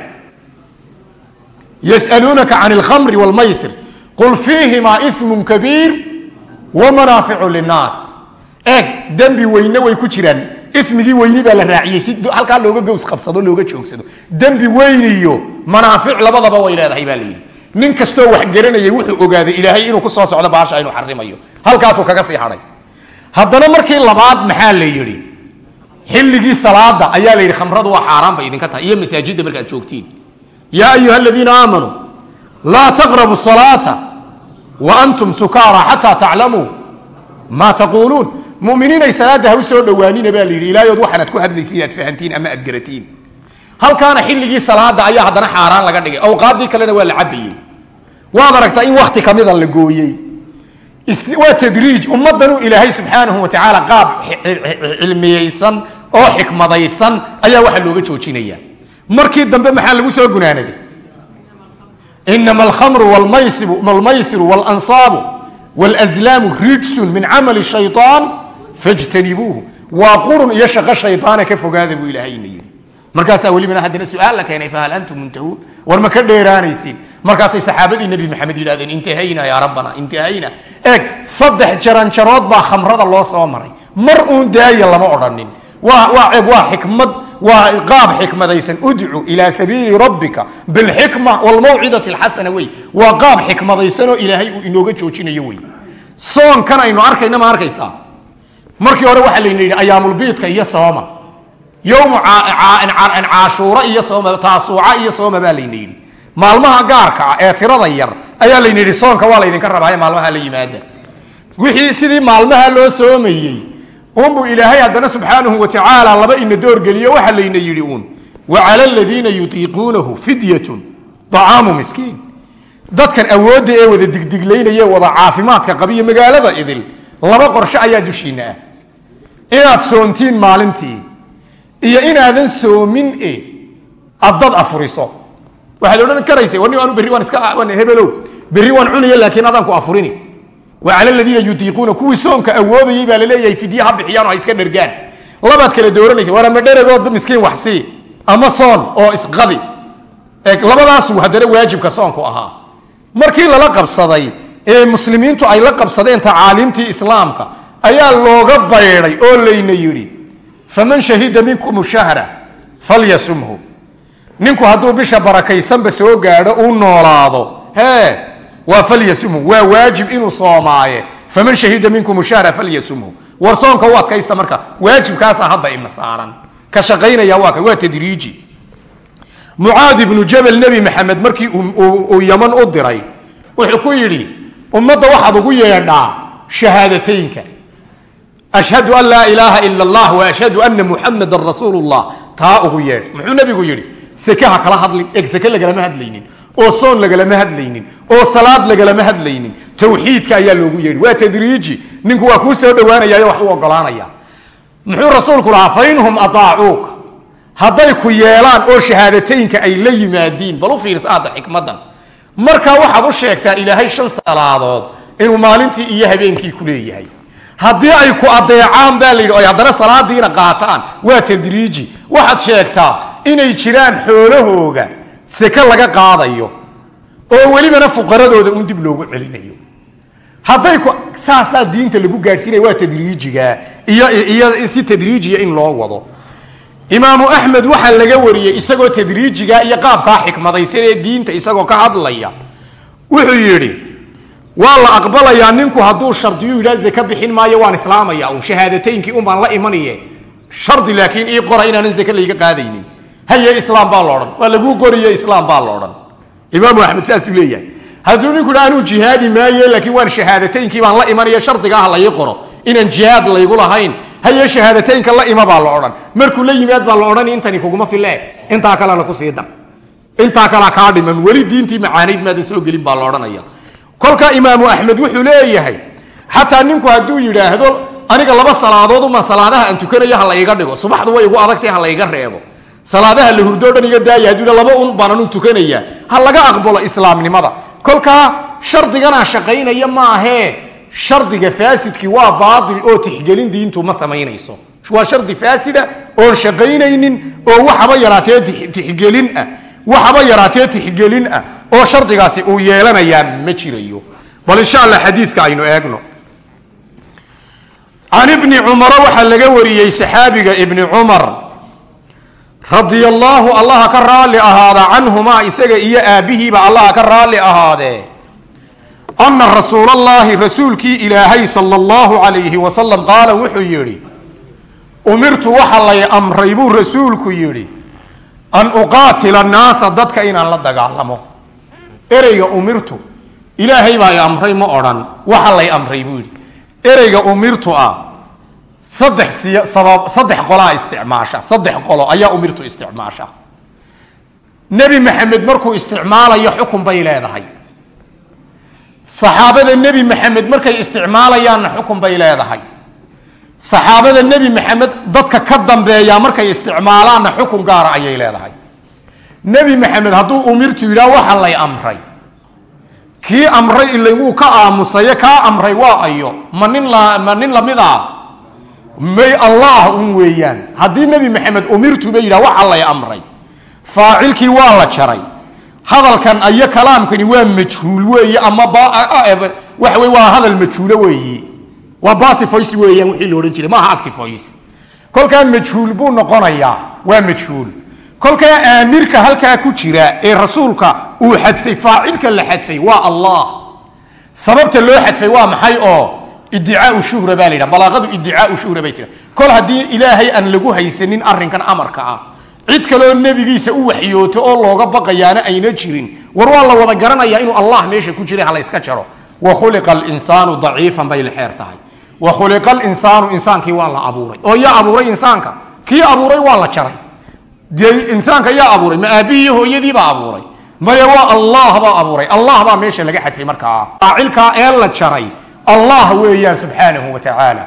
Yasaluunaka can alkhamri wlmaysir qul fiihimaa imun kabiir wamanaaficu linnaas. Eeg dembi weyne way ku jiraan. Ismigii weyni baa la raaciyey. Si halkaa looga gows qabsado looga joogsado. Dembi weyn iyo manaafic labadaba way leedahay baa layidhi nin kastoo wax garanayay wuxuu ogaaday ilaahay inuu ku soo socdo baasha inuu xarimayo halkaasuu kaga sii hadhay haddana markii labaad maxaa la yidhi xilligii salaada ayaa la yidhi khamradu waa xaaraan bay idinka tahay. Iyo masaajidda markaad joogtiin. Yaa ayuha aladiina aamanuu laa taqrabu salaata wa antum sukaara xataa taclamuu maa taquuluun muminiinay salaada ha u soo dhowaanina baa la yidhi ilaayood waxaanaad ku hadlaysiin aad fahantiin ama aad garatiin. Halkaana xilligii salaada ayaa haddana xaaraan laga dhigay. Awqaaddii kalena waa la cabayey waad aragtaa in wakti kamida la gooyey waa tadriij. Ummaddanuu ilaahay subxaanahu wa tacaala qaab cilmiyeysan oo xikmadaysan ayaa waxaa looga joojinaya. Markii dambe maxaa lagu soo gunaanaday? Inama alkhamru wlmaysiru walansaabu wlslaamu rijsun min camali shayaan fajtanibuuhu. Waa qurun iyo shaqo shayaane ka fogaada buu ilaahayna yidhi markaasaa welibana haddana su'aal la keenay fahal antum muntahuun? War ma ka dheeraanaysiin? Markaasay saxaabadii nebi maxamed yidhahdeen intahayna yaa rabbana intahayna eeg saddex jaranjarood baa khamrada loo soo maray. Mar uun daaya lama odhanin waa waa xikmad waa qaab xikmadaysan. Udcu ilaa sabiili rabbika bilxikma wlmawcidati alxasana wey. Waa qaab xikmadaysanoo ilaahay uu inooga joojinayo wey. Soonkan aynu arkayna ma arkaysaa? Markii hore waxaa layna ayaamulbiidka iyo sooma yowmu caashuura iyo taasuuca iyo sooma baa layna yidhi maalmaha gaarka ah ee tirada yar ayaa layna yidhi soonka waa laydinka rabaaye maalmaha la yimaada wixii sidii maalmaha loo soomayey unbuu ilaahay haddana subxaanahu wa tacaala laba ina doorgeliyo waxaa layna yidhi uun wa cala aladiina yutiiquunahu fidyatun acaamu miskiin dadkan awoodda ee wada digdiglaynaya wada caafimaadka qabiyo magaalada idil laba qorshe ayaa dushiina ah inaad soontiin maalintii iyo inaadan soomin e aad dad afuriso. Waxaad odhan karaysa wani anu berri waan iska hebelow. Berri waan cunaya laakiin adaan ku afurini. Wa cala aladiina yutiiquuna kuwii soonka awoodayay baa la leeyahay fidye ha bixiyaan oo ha iska dhergaan. Labaad kala dooranaysa war ama miskiin wax sii ama soon oo isqadi labadaasu haddana waajibka soonku ahaa. Markii lala qabsaday ee muslimiintu ay la qabsadeen tacaaliimtii islaamka ayaa looga bayday oo layna yidhi faman shahida minkum shahra falyasumhu. Ninku hadduu bisha barakaysanba soo gaadho uu noolaado. Hee waa falyasumhu waa waajib inuu soomaaye. Faman shahida minkum shahra falyasumhu. War soonka u adkaysta marka waajibkaasa hadda ina saaran. Ka shaqaynaya waa waa tadriiji. Mucaad ibnu jabal nebi maxamed markii uu yaman u diray wuxuu ku yidhi ummadda waxaad ugu yeedhaa shahaadateynka ashhadu an laa ilaaha ila allah wa ashhadu ana muxamadan rasuulu llah taa ugu yeedh. Muxuu nebigu yidhi seke ha kala hadlin eg seke lagalama hadlaynin. Oo soon lagalama hadlaynin. Oo salaad lagalama hadlaynin. Tawxiidka ayaa loogu yeedhi waa tadriiji. Ninku waa kuu soo dhowaanayayo wax u ogolaanaya muxuu rasuulku lahaa fainhum ataacuuka hadday ku yeelaan oo shahaadateynka ay la yimaadiin bal u fiirsa aadda xikmadan. Markaa waxaad u sheegtaa ilaahay shan salaadood inuu maalintii iyo habeenkii ku leeyahay haddii ay ku adeecaan baa layidhi oy haddana salaadiina qaataan. Waa tadriiji. Waxaad sheegtaa inay jiraan xoolahooga seke laga qaadayo oo welibana fuqaradooda un dib loogu celinayo. Hadday saasaa diinta lagu gaadhsiinaya waa tadriijiga. Iyo si tadriijiya in loo wado. Imaamu axmed waxaa laga wariyey isagoo tadriijiga iyo qaabkaa xikmadaysan ee diinta isagoo ka hadlaya. Wuxuu yidhi waa la aqbalayaa ninku hadduu shardiyu yidhaa zake bixin maayo waan islaamaya un shahaadateynkii un baan la imanaye shardi laakiin ii qora inaanan zake layga qaadaynin. Haye islaam baa la odhan. Waa laguu qoriyo islaam baa la odhan. Imaamu axmed saasuu leeyahay. Hadduu ninku yidha anuu jihaadi maaye laakiin waan shahaadateynkii baan la imanaya shardiga ah laii qoro. Inaan jihaad laygu lahayn. Haye shahaadateynka la ima baa la odhan. Markuu la yimaad baa la odhan intani kuguma file intaa kalena ku sii dar. Intaa kalea kaa dhiman. Weli diintii macaanayd maadan soo gelin baa la odhanaya kolka imaamu axmed wuxuu leeyahay xataa ninku hadduu yidhaahdo aniga laba salaadood uma salaadaha aan tukanayo ha la dhigo. Subaxdu way igu adagtay ha la iga reebo. Salaadaha la hurdo dhan iga daaya hadduu laba un baan anu tukanaya ha laga aqbalo islaamnimada. Kolkaa shardiganaa shaqaynaya maahee shardiga faasidkii waa baail oo tixgelin diintu ma samaynayso. Waa shardi faasida oon shaqaynaynin oo waxaba yaraatee tixgelin ah waxaba yaraatee tixgelin ah oo shardigaasi uu yeelanayaa ma jirayo. Bal insha allah xadiidka aynu eegno. Can ibni cumara waxaa laga wariyey saxaabiga ibni cumar radia allaahu allaha ka raalli ahaada canhumaa isaga iyo aabbihiiba allaha ka raalli ahaadee ana rasuulallaahi rasuulkii ilaahay sala allahu calayhi wasalam qaala wuxuu yidhi umirtu waxa lay amray buu rasuulku yidhi an uqaatila annaasa dadka inaan la dagaalamo. Ereyga umirtu ilaahay baa amray ma odhan waxa lay amray buu yidhi. Ereyga umirtu ah saddex siy sabab saddex qolaa isticmaasha saddex qolo ayaa umirtu isticmaasha. Nebi maxamed markuu isticmaalayo xukun bay leedahay. Saxaabada nebi maxamed markay isticmaalayaanna xukun bay leedahay saxaabada nebi maxamed dadka ka dambeeya markay isticmaalaanna xukun gaara ayay leedahay. Nebi maxamed hadduu umirtu yidhaah waxa lay amray. Kii amray ilay wuu ka aamusaye kaa amray waa ayo. Ma nin ma nin la mid ah may allah un weeyaan. Haddii nebi maxamed umirtu ba yidhah waxa lay amray. Faacilkii waa la jaray. Hadalkan iyo kalaamkani waa majhuul weeye ama waxa wey waa hadal majhuulo weeye waa basivoice weeyaan wixii la odhan jiray. Maaha activoice kolkaa majhuul buu noqonayaa. Waa majhuul. Kolkaa aamirka halkaa ku jira ee rasuulka uu xadfay faacilka la xadfay waa allah. Sababta loo xadfay waa maxay oo idicaau shuhra baa la yidhaha balaaqadu idicaau shuhra bay tira kol haddii ilaahay aan lagu haysanin arrinkan amarka ah cid kaleoo nebigiisa u waxyooto oo looga baqayaana ayna jirin war waa la wada garanayaa inuu allah meesha ku jiray halayska jaro. Wa khuliqa alinsaanu daciifan bay la xeer tahay wa khuliqa alinsaanu insaankii waa la abuuray. Oo yaa abuuray insaanka kii abuuray waa la jaray. Dee insaanka yaa abuuray ma aabbihii iyo hooyadiibaa abuuray. Maya waa allah baa abuuray. Allah baa meesha laga xadfay markaa faacilkaa ee la jaray allah weeyaan subxaanahu wa tacaala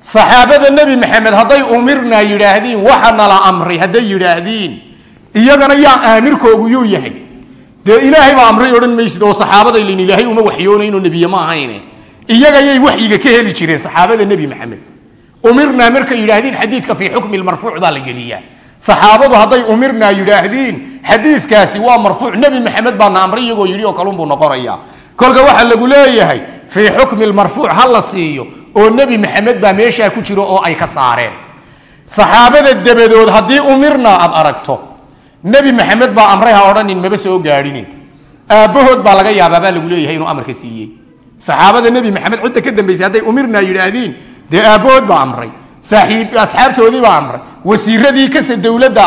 saxaabada nebi maxamed hadday umirnaa yidhaahdiin waxa nala amray hadday yidhaahdiin iyagana yaa aamirkoogu yuu yahay. Dee ilaahay baa amray odhan maysid oo saxaabada ilin ilaahay uma waxyoonayno nebiye ma ahayne iyagayay waxyiga ka heli jireen saxaabada nebi maxamed. Umirnaa markay yidhaahdiin xadiidka fii xukmi marfuuc baa la geliyaa. Saxaabadu hadday umirnaa yidhaahdiin xadiidkaasi waa marfuuc. Nebi maxamed baana amray iyagoo yidhi oo kalunbuu noqonaya kolka waxaa lagu leeyahay fii xukmi marfuuc ha la siiyo oo nebi maxamed baa meeshaa ku jiro oo ay ka saareen. Saxaabada dabadood haddii umirnaa aad aragto nebi maxamed baa amray ha odhanin maba soo gaadhinin. Aabbahood baa laga yaabaa baa lagu leeyahay inuu amarka siiyey saxaabada nebi maxamed cidda ka dambaysay hadday umirnaa yidhaahdiin dee aabbahood baa amray saaiib asxaabtoodii baa amray wasiiradii kase dowladda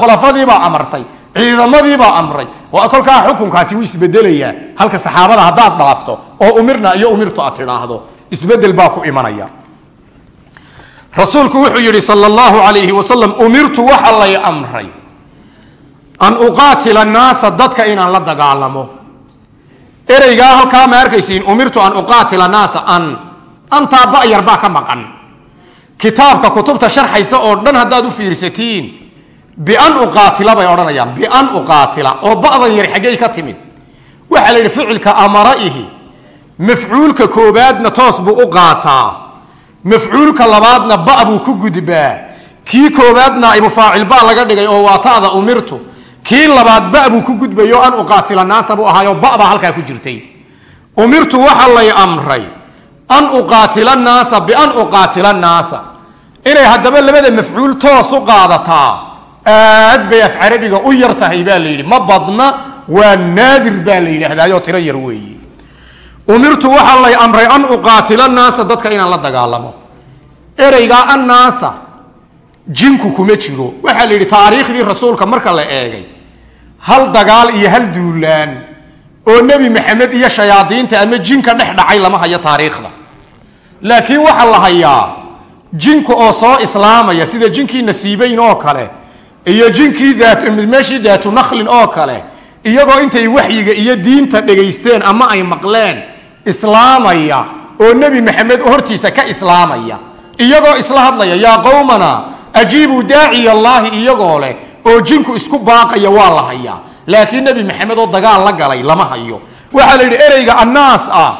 khulafadiibaa amartay ciidamadiibaa amray. Kolkaa xukunkaasi wuu isbedelayaa halka saxaabada haddaad dhaafto oo umirna iyo umirtu aad tidhaahdo isbeddel baa ku imanaya. Rasuulku wuxuu yidhi sal llahu alayhi wasalam umirtu waxa lay amray an uqaatila naasa dadka inaan la dagaalamo ereygaa halkaa ma arkaysiin umirtu an uqaatila naasa an. Antaa ba'yar baa ka maqan. Kitaabka kutubta sharxaysa oo dhan haddaad u fiirsatiin bian uqaatila bay odhanayaan bian uqaatila oo ba'dan yar xaggey ka timid. Waxaa la yidhi ficilka amara-ihi mafcuulka koobaadna toos buu u qaataa. Mafcuulka labaadna ba buu ku gudbaa. Kii koobaadna ibufaacil ba laga dhigay oo waa ta'da umirtu kii labaad ba buu ku gudbayo an uqaatila naasa buu ahaayo ba baa halkaa ku jirtay. Umirtu waxa lay amray an uqaatila naasa bian uqaatila naasa. Inay haddaba labada mafcuul toos u qaadataa aad bay af carabiga u yar tahay baa la yidhi ma badna waa naadir baa la yidhaahdaayoo tiro yar weeye umirtu waxaa lay amray an uqaatila naasa dadka inaan la dagaalamo. Ereygaa annaasa jinku kuma jiro. Waxaa la yidhi taariikhdii rasuulka marka la eegay hal dagaal iyo hal duulaan oo nebi maxamed iyo shayaadiinta ama jinka dhex dhacay lama hayo taariikhda. Laakiin waxaa la hayaa jinku oo soo islaamaya sida jinkii nasiibeyn oo kale iyo jinkii meeshii daatu nakhlin oo kale iyagoo intay waxyiga iyo diinta dhegaysteen ama ay maqleen islaamaya oo nebi maxamed hortiisa ka islaamaya iyagoo isla hadlaya yaa qowmana ajiibuu daaciy allaahi iyagoo leh oo jinku isku baaqaya waa la hayaa. Laakiin nebi maxamed oo dagaal la galay lama hayo. Waxaa la yidhi ereyga annaas ah.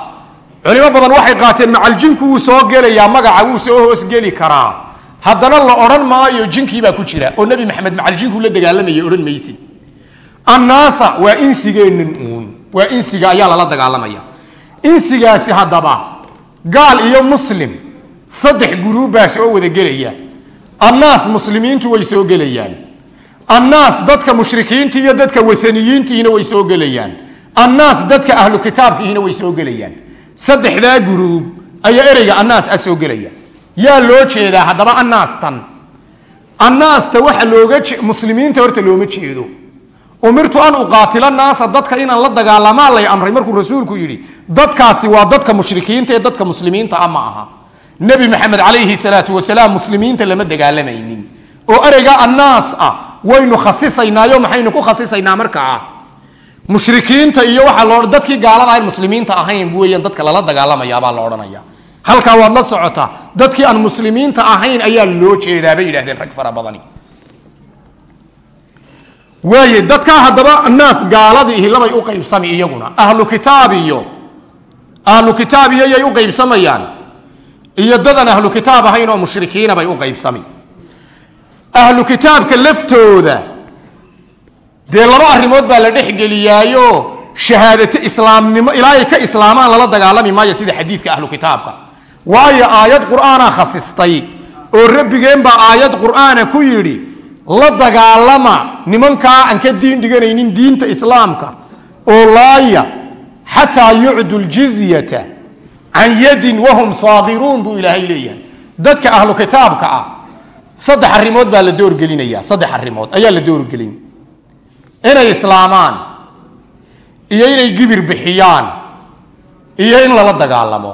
Culimo badan waxay qaateen macaljinku wuu soo gelayaa magaca wuu soo hoosgeli karaa. Haddana la odhan maayo jinkiibaa ku jira. Oo nebi maxamed macaljinku la dagaalamaya odhan maysid annaasa waa insigeennan uun. Waa insiga ayaa lala dagaalamaya. Insigaasi haddaba gaal iyo muslim saddex guruubbaas oo wada gelaya. Annaas muslimiintu way soo gelayaan annaas dadka mushrikiinta iyo dadka wasaniyiintiina way soo gelayaan. Annaas dadka ahlu kitaabkiina way soo gelayaan. Saddexdaa guruub ayaa ereyga annaas ah soo gelaya. Yaa loo jeedaa haddaba annaastan annaasta waxa looga muslimiinta horta looma jeedo. Umirtu an uqaatila naasa dadka inaan la dagaalamaa lay amray. Markuu rasuulku yidhi dadkaasi waa dadka mushrikiinta ee dadka muslimiinta ah ma aha. Nebi maxamed calayhi salaatu wasalaam muslimiinta lama dagaalamaynin oo ereyga annaas ah waynu khasisaynaayo maxaynu ku khasisaynaa markaa? Mushrikiinta iyo loo dadkii gaalada aan muslimiinta ahayn weeyaan dadka lala dagaalamayaabaa la odhanaya halkaa waad la socotaa dadkii aan muslimiinta ahayn ayaa loo jeedaa bay yidhahdeen rag fara badani. Waaye dadkaa haddaba annaas gaaladiihi labay u qaybsami iyaguna. Ahlu kitaab iyo ahlu kitaab iyo yay u qaybsamayaan. Iyo dadan ahlu kitaab ahayn oo mushrikiina bay u qaybsami ahlu kitaabka laftooda dee laba arrimood baa la dhexgeliyaayo shahaadato islaamnimo ilaa ay ka islaamaan lala dagaalami maayo sida xadiidka ahlu kitaabka. Waayo aayad qur'aana khasistay oo rabbigeen baa aayad qur'aana ku yidhi la dagaalama nimankaa aan ka diin dhiganaynin diinta islaamka oo laaya xataa yucdu ljizyata can yadin wahum saagiruun buu ilaahay leeyahay. Dadka ahlu kitaabka ah saddex arrimood baa la doorgelinaya saddex arrimood. Ayaa la doorgelin inay islaamaan. Iyo inay gibir bixiyaan. Iyo in lala dagaalamo.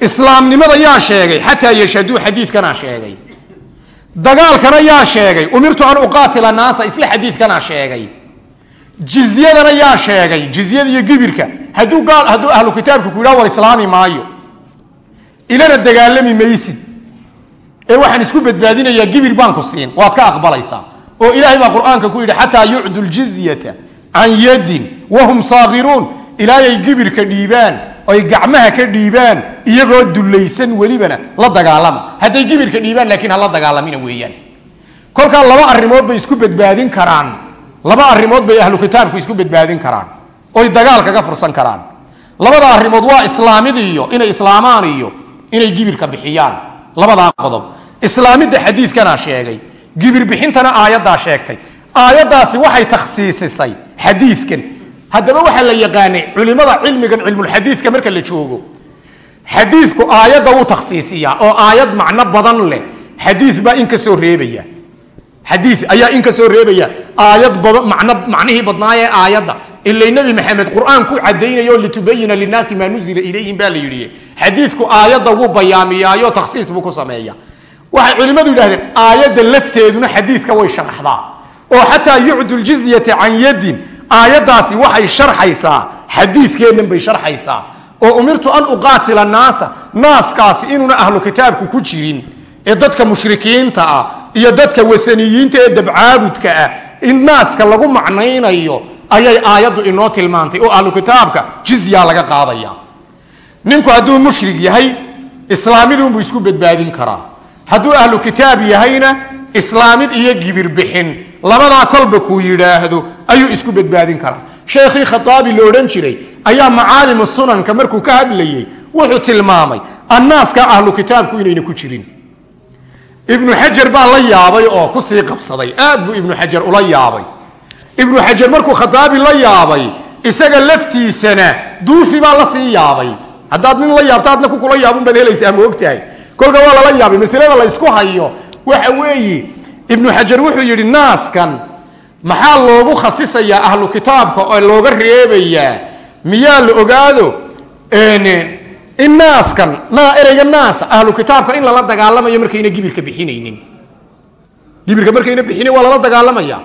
Islaamnimada yaa sheegay. Xataa yashhaduu xadiidkanaa sheegay. Dagaalkana yaa sheegay. Umirtu an uqaatila naasa isla xadiidkanaa sheegay. Jizyadana yaa sheegay. Jizyada iyo gibirka. Hadduu gaal hadduu ahlu kitaabka ku yidhaha war islaami maayo. Ilana dagaalami maysid ee waxaan isku badbaadinayaa gibir baan ku siin. Waad ka aqbalaysaa. Oo ilaahay baa qur'aanka ku yidhi xataa yucdu ljizyata can yadin wahum saagiruun ilaayay gibirka dhiibaan oy gacmaha ka dhiibaan iyagoo dulaysan welibana la dagaalama. Hadday gibirka dhiibaan laakiin ha la dagaalamina weeyaan. Kolkaa laba arrimood bay isku badbaadin karaan. Laba arrimood bay ahlu kitaabku isku badbaadin karaan. Oy dagaal kaga fursan karaan. Labada arrimood waa islaamid iyo inay islaamaan iyo inay gibirka bixiyaan labadaa qodob. Islaamidda xadiidkanaa sheegay gibir bixintana aayaddaa sheegtay. Aayaddaasi waxay takhsiisisay xadiidkan. Haddaba waxaa la yaqaanay culimada cilmigan cilmulxadiidka marka la joogo. Xadiidku aayadda wuu takhsiisiyaa oo aayad macno badan leh. Xadiid baa in ka soo reebaya. Xadii ayaa in ka reebaya. Aayad macnihii badnaayee aayadda. Ilay nebi maxamed qur'aan ku cadaynayo litubayina linaasi maa nuzila ilayhim baa la yidhi xadiidku aayadda wuu bayaamiyaayo takhsiis buu ku sameeya. Waxay culimmadu yidhahdeen aayadda lafteeduna xadiidka way sharaxdaa oo xataa yucdu ljizyata can yadin aayaddaasi waxay sharxaysaa xadiidkeennan bay sharxaysaa. Oo umirtu an uqaatila naasa naaskaasi inuuna ahlu kitaabku ku jirin. Ee dadka mushrikiinta ah iyo dadka wasaniyiinta ee dabcaabudka ah in naaska lagu macnaynayo ayay aayaddu inoo tilmaantay oo ahlu kitaabka jizya laga qaadaya ninku hadduu mushrik yahay islaamiduunbuu isku badbaadin karaa. Hadduu ahlu kitaab yahayna islaamid iyo gibir bixin labadaa kolba kuu yidhaahdo ayuu isku badbaadin karaa. Sheekhii khataabi la odhan jiray ayaa macaalimu sunanka markuu ka hadlayey wuxuu tilmaamay annaaska ahlu kitaabku inayna ku jirin. Ibnu xajar baa la yaabay oo ku sii qabsaday. Aad buu ibnu xajar ula yaabay. Ibnu xajar markuu khataabi la yaabay isaga laftiisana duufi baa la sii yaabay haddaad nin la yaabto adna ku kula yaabunbaad helaysaa ma ogtahay. Kolka waa lala yaabay masalada la ysku hayo. Waxa weeye ibnu xajar wuxuu yidhi naaskan maxaa loogu khasisayaa ahlu kitaabka oo looga reebayaa? Miyaa la ogaado? In naaskan ereyga naasa ahlu kitaabka in lala dagaalamayo markayna gibirka bixinaynin. Gibirka markayna bixinin waa lala dagaalamaya.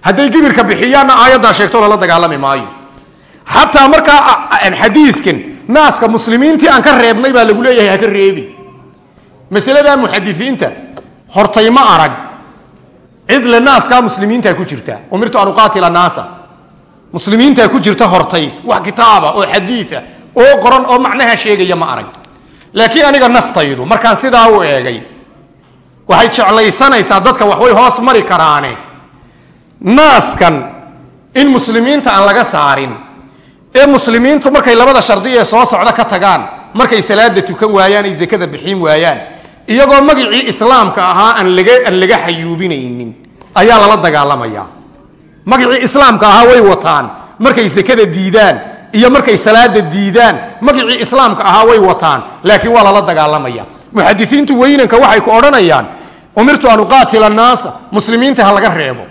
Hadday gibirka bixiyaanna aayaddaa sheegto lala dagaalami maayo. Xataa markaa xadiidkan naaska muslimiintii aan ka reebnay baa lagu leeyahay ha ka reebin masalada muxadisiinta hortay ma arag. Cidle naaskaa muslimiintaa ku jirta umirtu an uqaatila naasa. Muslimiintaa ku jirta hortay wax kitaaba oo xadiia oo qoran oo macnaha sheegaya ma arag. Laakiin aniga naftaydu markaan sidaa u eegay waxay jeclaysanaysaa dadka waxway hoos mari karaane. Naaskan in muslimiinta aan laga saarin ee muslimiintu markay labada shardi ee soo socda ka tagaan markay salaada tukan waayaan ay zakada bixin waayaan iyagoo magicii islaamka ahaa aan laga aan laga xayuubinaynin ayaa lala dagaalamayaa magicii islaamka ahaa way wataan markay sakada diidaan iyo markay salaada diidaan magicii islaamka ahaa way wataan laakiin waa lala dagaalamaya. Muxadisiintu weynanka waxay ku odhanayaan umirtu an uqaatila naasa muslimiinta ha laga reebo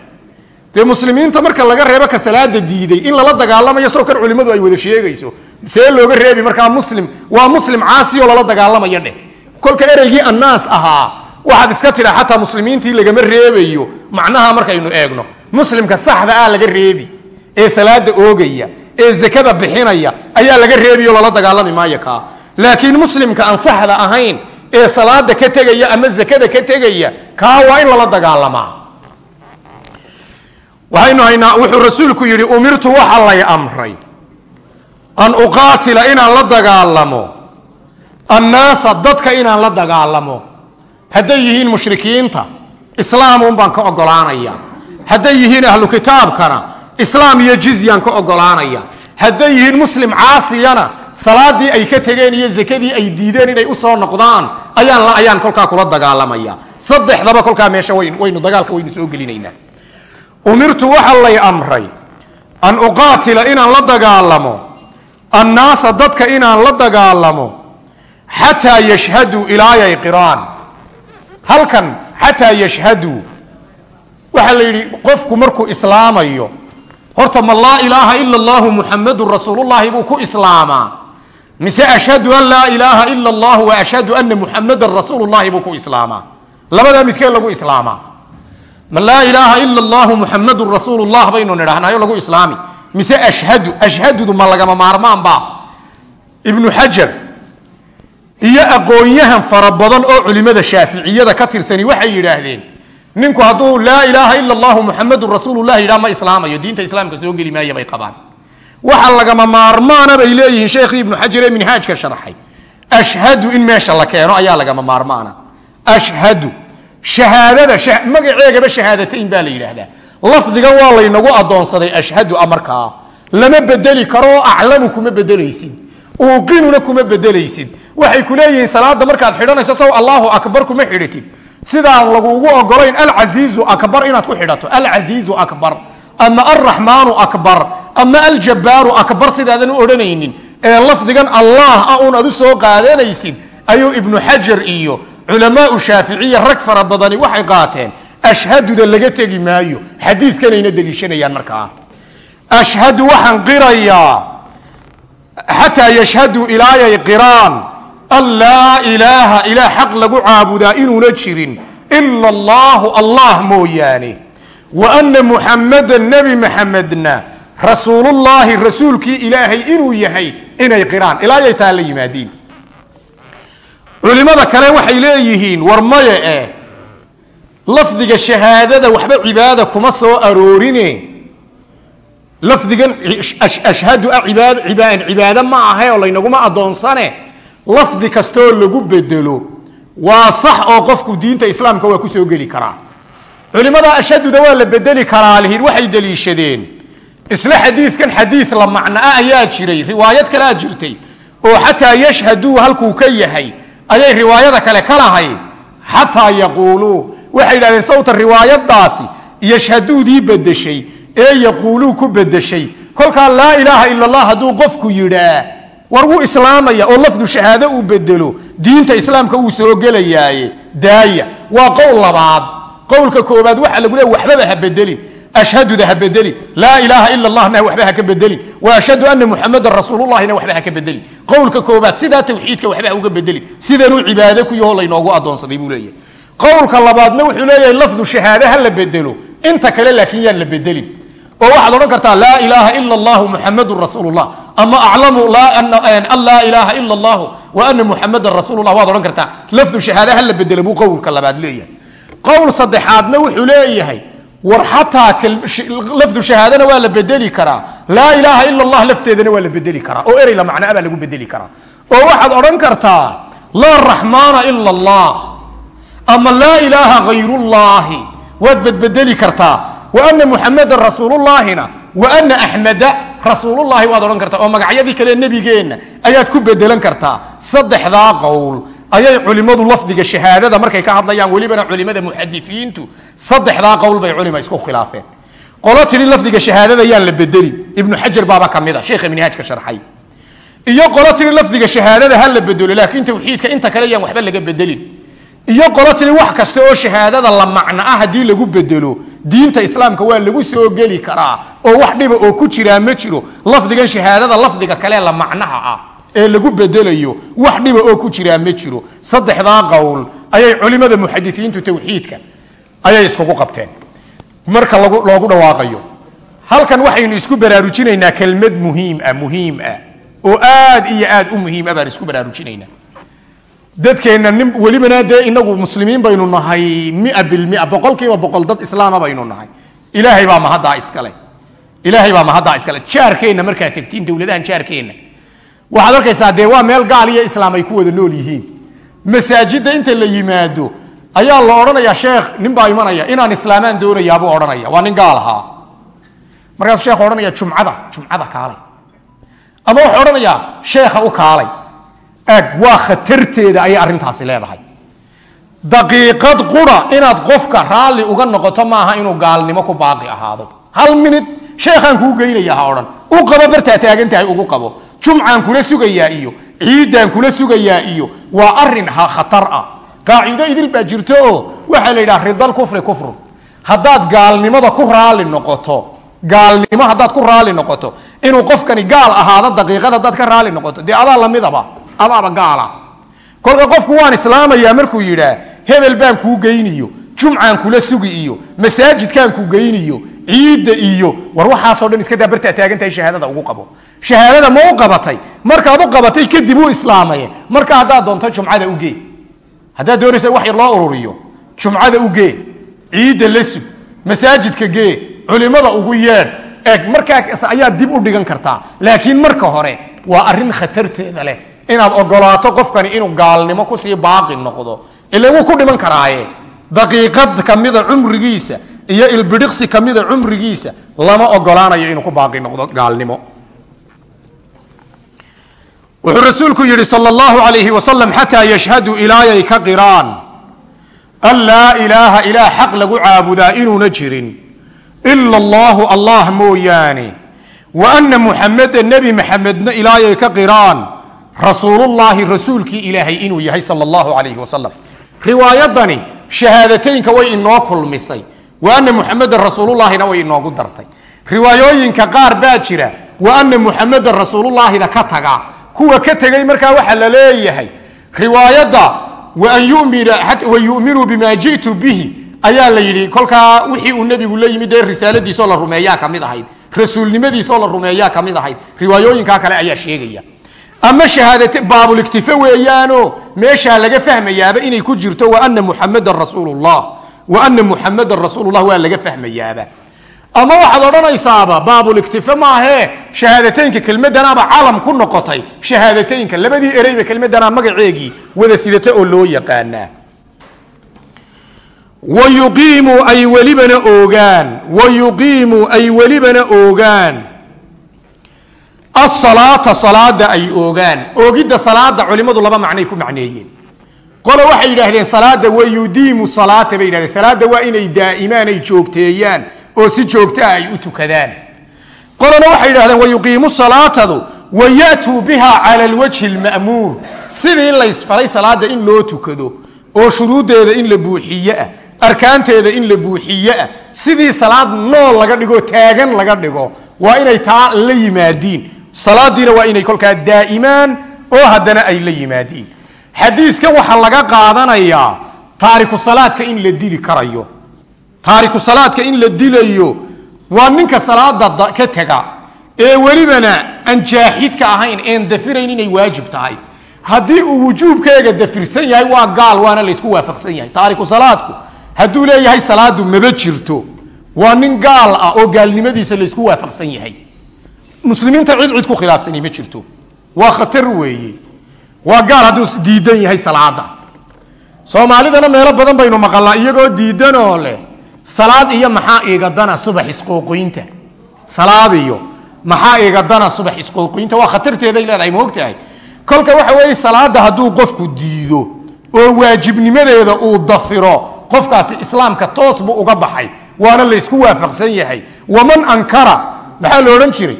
dee muslimiinta marka laga reebo ka salaada diiday in lala dagaalamayo soo kan culimmadu ay wada sheegayso. See looga reebi markaa muslim waa muslim caasiyoo lala dagaalamaya dheh. Kolka ereygii annaas ahaa waxaad iska tidhaa xataa muslimiintii lagama reebayo. Macnaha markaynu eegno muslimka saxda ah laga reebi ee salaada oogaya ee zakada bixinaya ayaa laga reebiyo lala dagaalami maayo kaa. Laakiin muslimka aan saxda ahayn ee salaada ka tegaya ama zakada ka tegaya kaa waa in lala dagaalamaa waxaynu haynaa wuxuu rasuulku yidhi umirtu waxa lay amray an uqaatila inaan la dagaalamo annaasa dadka inaan la dagaalamo. Hadday yihiin mushrikiinta islaamun baan ka ogolaanaya hadday yihiin ahlu kitaabkana islaam iyo jizyaan ka ogolaanaya hadday yihiin muslim caasiyana salaadii ay ka tegeen iyo zakadii ay diideen inay u soo noqdaan ayaan ayaan kolkaa kula dagaalamaya. Saddexdaba kolkaa meesha waynu dagaalka waynu soo gelinaynaa umirtu waxa lay amray an uqaatila inaan la dagaalamo annaasa dadka inaan la dagaalamo xataa yashhaduu ilaayay qiraan. Halkan xataa yashhaduu waxaa la yidhi qofku markuu islaamayo horta ma laa ilaaha ila allahu muxamadun rasuulullahi buu ku islaamaa. Mise ashhadu an laa ilaaha ila allah wa ashhadu ana muxamadan rasuulullahi buu ku islaamaa. Labadaa midkee lagu islaamaa ma laa ilaaha ila allahu muxamadun rasuulu llah baynu nidhahnaayo lagu islaami. Mise ashhadu ashhadudu ma lagama maarmaanba ibnu xajar iyo aqoon-yahan fara badan oo culimada shaaficiyada ka tirsani waxay yidhaahdeen ninku hadduu laa ilaaha ila allahu muxamadun rasuululah yidhaha ma islaamayo diinta islaamka soo geli maaya bay qabaan. Waxa lagama maarmaana bay leeyihiin sheekhii ibnu xajar ee minhaajka sharxay. Ashhadu in meesha la keeno ayaa lagama maarmaana. Ashhadu shahaadada magaceegaba shahaadatayn baa la yidhaahdaa. Lafdigan waa laynagu adoonsaday ashhadu a markaa lama bedeli karo aclamu kuma bedelaysid. Uuqinuna kuma bedelaysid. Waxay ku leeyihiin salaada markaad xidhanayso saw allahu akbar kuma xidhatid. Sidaan lagugu ogolayn alcasiizu akbar inaad ku xidhato. Alcasiizu akbar ama alraxmaanu akbar ama aljabbaaru akbar sidaadan u odhanaynin. Ee lafdigan allah ah uun ad u soo qaadanaysid ayuu ibnu xajar iyo culamaau shaaficiya rag fara badani waxay qaateen ashhaduda laga tegi maayo. Xadiidkanayna deliishanayaan markaa. Ashhadu waxaan qirayaa xataa yashhaduu ilaayay qiraan an laa ilaaha ilaah xaq lagu caabudaa inuuna jirin ila allahu allah mooyaane wa ana muxamadan nebi maxamedna rasuulullaahi rasuulkii ilaahay inuu yahay inay qiraan. Ilaayay taa la yimaadiin culimada kale waxay leeyihiin war maya eh lafdiga shahaadada waxba cibaada kuma soo aroorine. Lafdigan ashhadu a cibaado ma ahe oo laynaguma adoonsane. Lafdi kastoo lagu bedelo waa sax oo qofku diinta islaamka waa ku soo geli karaa. Culimada ashhaduda waa la bedeli karaa lihin waxay deliishadeen. Isla xadiidkan xadiid la macnoa ayaa jiray riwaayad kalea jirtay oo xataa yashhaduu halkuu ka yahay ayay riwaayada kale ka lahayd. Xataa yaquuluu waxay yidhahdeen sawta riwaayadaasi yashhaduudii bedeshay ee yaquuluu ku bedeshay kolkaa laa ilaaha ila allah hadduu qofku yidhaa war wuu islaamaya oo lafdu shahaado uu bedelo diinta islaamka wuu soo gelayaaye. Daaya waa qowl labaad. Qowlka koobaad waxaa lagu leey waxbaba ha bedelin ashhaduda ha bedelin laa ilaaha ila allahna waxba ka bedelin wa ashhadu ana muxamadan rasuulullahina waxba ka bedelin qowlka koobaad sidaa tawxiidka waxba uga bedelin sidanuu cibaado ku yaho laynoogu adoonsaday buu leeyahay qowlka labaadna wuxuu leeyahay lafdu shahaade ha la bedelo inta kale laakiin yaan la bedelin oo waxaad odhan kartaa laa ilaaha ila allahu muxamadun rasuulullah ama aclamu an laa ilaaha ila allahu wa ana muxamadan rasuulullah waad odhan kartaa lafdu shahaade ha la bedelo buu qowlka labaad leeyahay qowl saddexaadna wuxuu leeyahay war xataa lafdu shahaadana waa la bedeli karaa. Laa ilaaha ila allah lafteedana waa la bedeli karaa. Oo erey la macnaa lagu bedeli karaa. Oo waxaad odhan kartaa laa raxmaana ila allah ama laa ilaaha hayrullaahi waad bedbedeli kartaa. Wa ana muxamadan rasuulullaahina wa ana axmeda rasuulullahi waad odhan kartaa. Oo magacyadii kale nebigeenna ayaad ku bedelan kartaa. Saddexdaa qowl ayay culimadu lafdiga shahaadada markay ka hadlayaan welibana culimada muxadisiintu saddexdaa qowl bay culima isku khilaafeen. Qolo tidhi lafdiga shahaadada yaan la bedelin ibnu xajar baaba ka mid a minhaajka sharxay. Iyo qolo tidhi lafdiga shahaadada ha la bedelo laakiin tawxiidka inta kale yaan waxba laga bedelin. Iyo qolo tidhi wax kasta oo shahaadada la macno ah haddii lagu bedelo diinta islaamka waa lagu soo geli karaa oo wax dhiba oo ku jiraa ma jiro. Lafdigan shahaadada lafdiga kale la macnaha ah ee lagu bedelayo wax dhiba oo ku jiraa ma jiro. Saddexdaa qowl ayay culimada muxadisiintu tawxiidka ayay iskugu qabteen. Marka loogu dhawaaqayo halkan waxaynu isku baraarujinaynaa kelmad muhiim ah muhiim ah oo aad iyo aad u muhiim ah baan isku baraarujinaynaa. Dadkeenna nin welibana dee inagu muslimiin baynu nahay mia bilmia boqolkiiba boqol dad islaama baynu nahay. Ilaahay baa mahaddaa iskale ilaahay baa mahaddaa iskale jaarkeenna markaa tegtiin dowladahan jaarkeenna waxaad arkaysaa dee waa meel gaal iyo islaam ay ku wada nool yihiin. Masaajidda inta la yimaado ayaa la odhanayaa sheekh nin baa imanaya inaan islaamaan doonayaabuu odhanaya. Waa nin gaal ahaa. Markaasuu sheekhu odhanaya jumcada jumcada kaalay. Ama wuxuu odhanayaa sheekha u kaalay. Aag waa khatarteeda ayay arrintaasi leedahay. Daqiiqad qura inaad qofka raalli uga noqoto maaha inuu gaalnimo ku baaqi ahaado. Hal minid sheekhaan kuu geynaya ha odhan. U qabo bartaa taagan tahay ugu qabo. Jumcaan kula sugayaa iyo ciiddaan kula sugayaa iyo waa arrin ha khatar ah. Qaacido idil baa jirto oo waxaa la yidhaha ridal kufri kufrun haddaad gaalnimada ku raalli noqoto gaalnimo haddaad ku raalli noqoto inuu qofkani gaal ahaado daqiiqad haddaad ka raalli noqoto dee adaa lamidaba adaaba gaala. Kolka qofku waan islaamayaa markuu yidhaa hebel baan kuu geyniyo jumcaan kula sugi iyo masaajidkaan ku geyniyo ciidda iyo war waxaasoo dhan iska daa bartaa taagantahay shahaadada ugu qabo. Shahaadada ma u qabatay. Markaad u qabatay kadib u islaamaye. Marka haddaad doonto jumcada ugee haddaad doonaysa wax yar loo ururiyo. Jumcada ugee ciidda la sug. Masaajidka gee. Culimada ugu yeedh eeg markaas ayaad dib u dhigan kartaa. Laakiin marka hore waa arrin khatarteeda leh. Inaad ogolaato qofkani inuu gaalnimo ku sii baaqi noqdo. Ila wuu ku dhiman karaaye daqiiqad kamida cumrigiisa iyo ilbidhiqsi kamida cumrigiisa lama ogolaanayo inuu ku baaqi noqdo gaalnimo. Wuxuu rasuulku yihi sal اllahu alayhi wasalam xataa yashhaduu ilaayay ka qiraan an laa ilaaha ilaah xaq lagu caabudaa inuuna jirin ila allahu allah mooyaane wa ana muxameda nebi maxamedna ilaayay ka qiraan rasuulullaahi rasuulkii ilaahay inuu yahay sal allahu alayhi wasalam riwaayadani shahaadateynka way inoo kulmisay. Wa ana muxamedan rasuulullaahina way inoogu dartay. Riwaayooyinka qaar baa jira wa ana muxamedan rasuulullaahida ka taga. Kuwa ka tegay markaa waxaa la leeyahay riwaayadda waan yuminuu bima jitu bihi ayaa la yidhi. Kolkaa wixii uu nebigu la yimid ee risaaladiisoo la rumeeyaa ka mid ahayd rasuulnimadiisoo la rumeeyaa ka mid ahayd riwaayooyinkaa kale ayaa sheegaya ama shahaadate baabuliktife weeyaano meeshaa laga fahmayaaba inay ku jirto wa ana muxamedan rasuulullah wa ana muxamedan rasuulullah waa laga fahmayaaba. Ama waxaad odhanaysaaba baabuliktife maahee shahaadateynka kelmadanaaba calam ku noqotay shahaadateynka labadii ereyba kelmadanaa magaceegii wada sidata oo loo yaqaanaa. Wayuqiimu ay welibana oogaan wayuqiimu ay welibana oogaan asalaata salaada ay oogaan. Oogidda salaada culimadu laba macnay ku macneeyeen. Qolo waxay yidhaahdeen salaada wayudiimu salaata bay yidhahdeen salaada waa inay daa'imaan ay joogteeyaan oo si joogtaa ay u tukadaan. Qolona waxay yidhahdeen wayuqiimu salaatadu wayatuu biha cala alwajhi lma'muur sidii laysfaray salaada in loo tukado oo shuruuddeeda in la buuxiye ah arkaanteeda in la buuxiye ah sidii salaad nool laga dhigo taagan laga dhigo waa inay taa la yimaadiin salaadiina waa inay kolkaa daa'imaan oo haddana ay la yimaadiin xadiidkan waxaa laga qaadanayaa taariku salaadka in la dili karayo. Taariku salaadka in la dilayo waa ninka salaada ka tega ee welibana aan jaaxidka ahayn een dafirayn inay waajib tahay. Haddii uu wujuubkeega dafirsan yahay waa gaal waana laysku waafaqsan yahay. Taariku salaadku hadduu leeyahay salaadu maba jirto waa nin gaal ah oo gaalnimadiisa laysku waafaqsan yahay muslimiinta cid cid ku khilaafsani ma jirto. Waa khatar weeye. Waa gaal hadduu diidan yahay salaada. Soomaalidana meelo badan baynu maqalnaa iyagoo diidanoo leh salaad iyo maxaa iigadana subax isqooqoynta. Salaad iyo maxaa iigadana subax isqooqoynta. Waa khatarteeday leedahay ma ogtahay? Kolka waxa weeye salaada hadduu qofku diido oo waajibnimadeeda uu dafiro qofkaasi islaamka toos buu uga baxay waana laysku waafaqsan yahay. Waman ankara maxaa la odhan jiray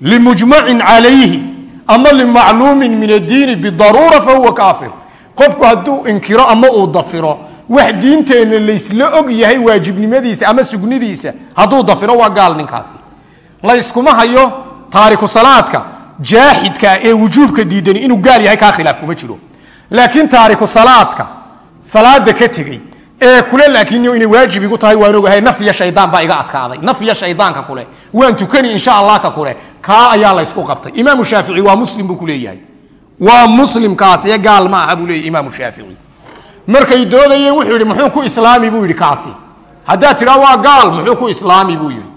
limujmacin calayhi ama limacluumin min addiini bidaruura fahuwa kaafir qofku hadduu inkiro ama uu dafiro wax diinteenna laysla og yahay waajibnimadiisa ama sugnidiisa hadduu dafiro waa gaal ninkaasi layskuma hayo taariku salaadka jaaxidkaa ee wujuubka diidani inuu gaal yahay kaa khilaaf kuma jiro laakiin taariku salaadka salaada ka tegey ee kule laakiin inay waajib igu tahay waan ogahay nafya shaydaan baa iga adkaaday. Nafya shaydaanka kule. Waan tukani insha allah ka kule kaa ayaa laysku qabtay. Imaamu shaafici waa muslim buu ku leeyahay. Waa muslimkaasi ee gaal ma buu leeyahy imaamu shaafici. Markay doodayeen wuxuu yidhi muxuu ku islaami? buu yidhi kaasi. Haddaad tidhaa waa gaal. Muxuu ku islaami? buu yidhi.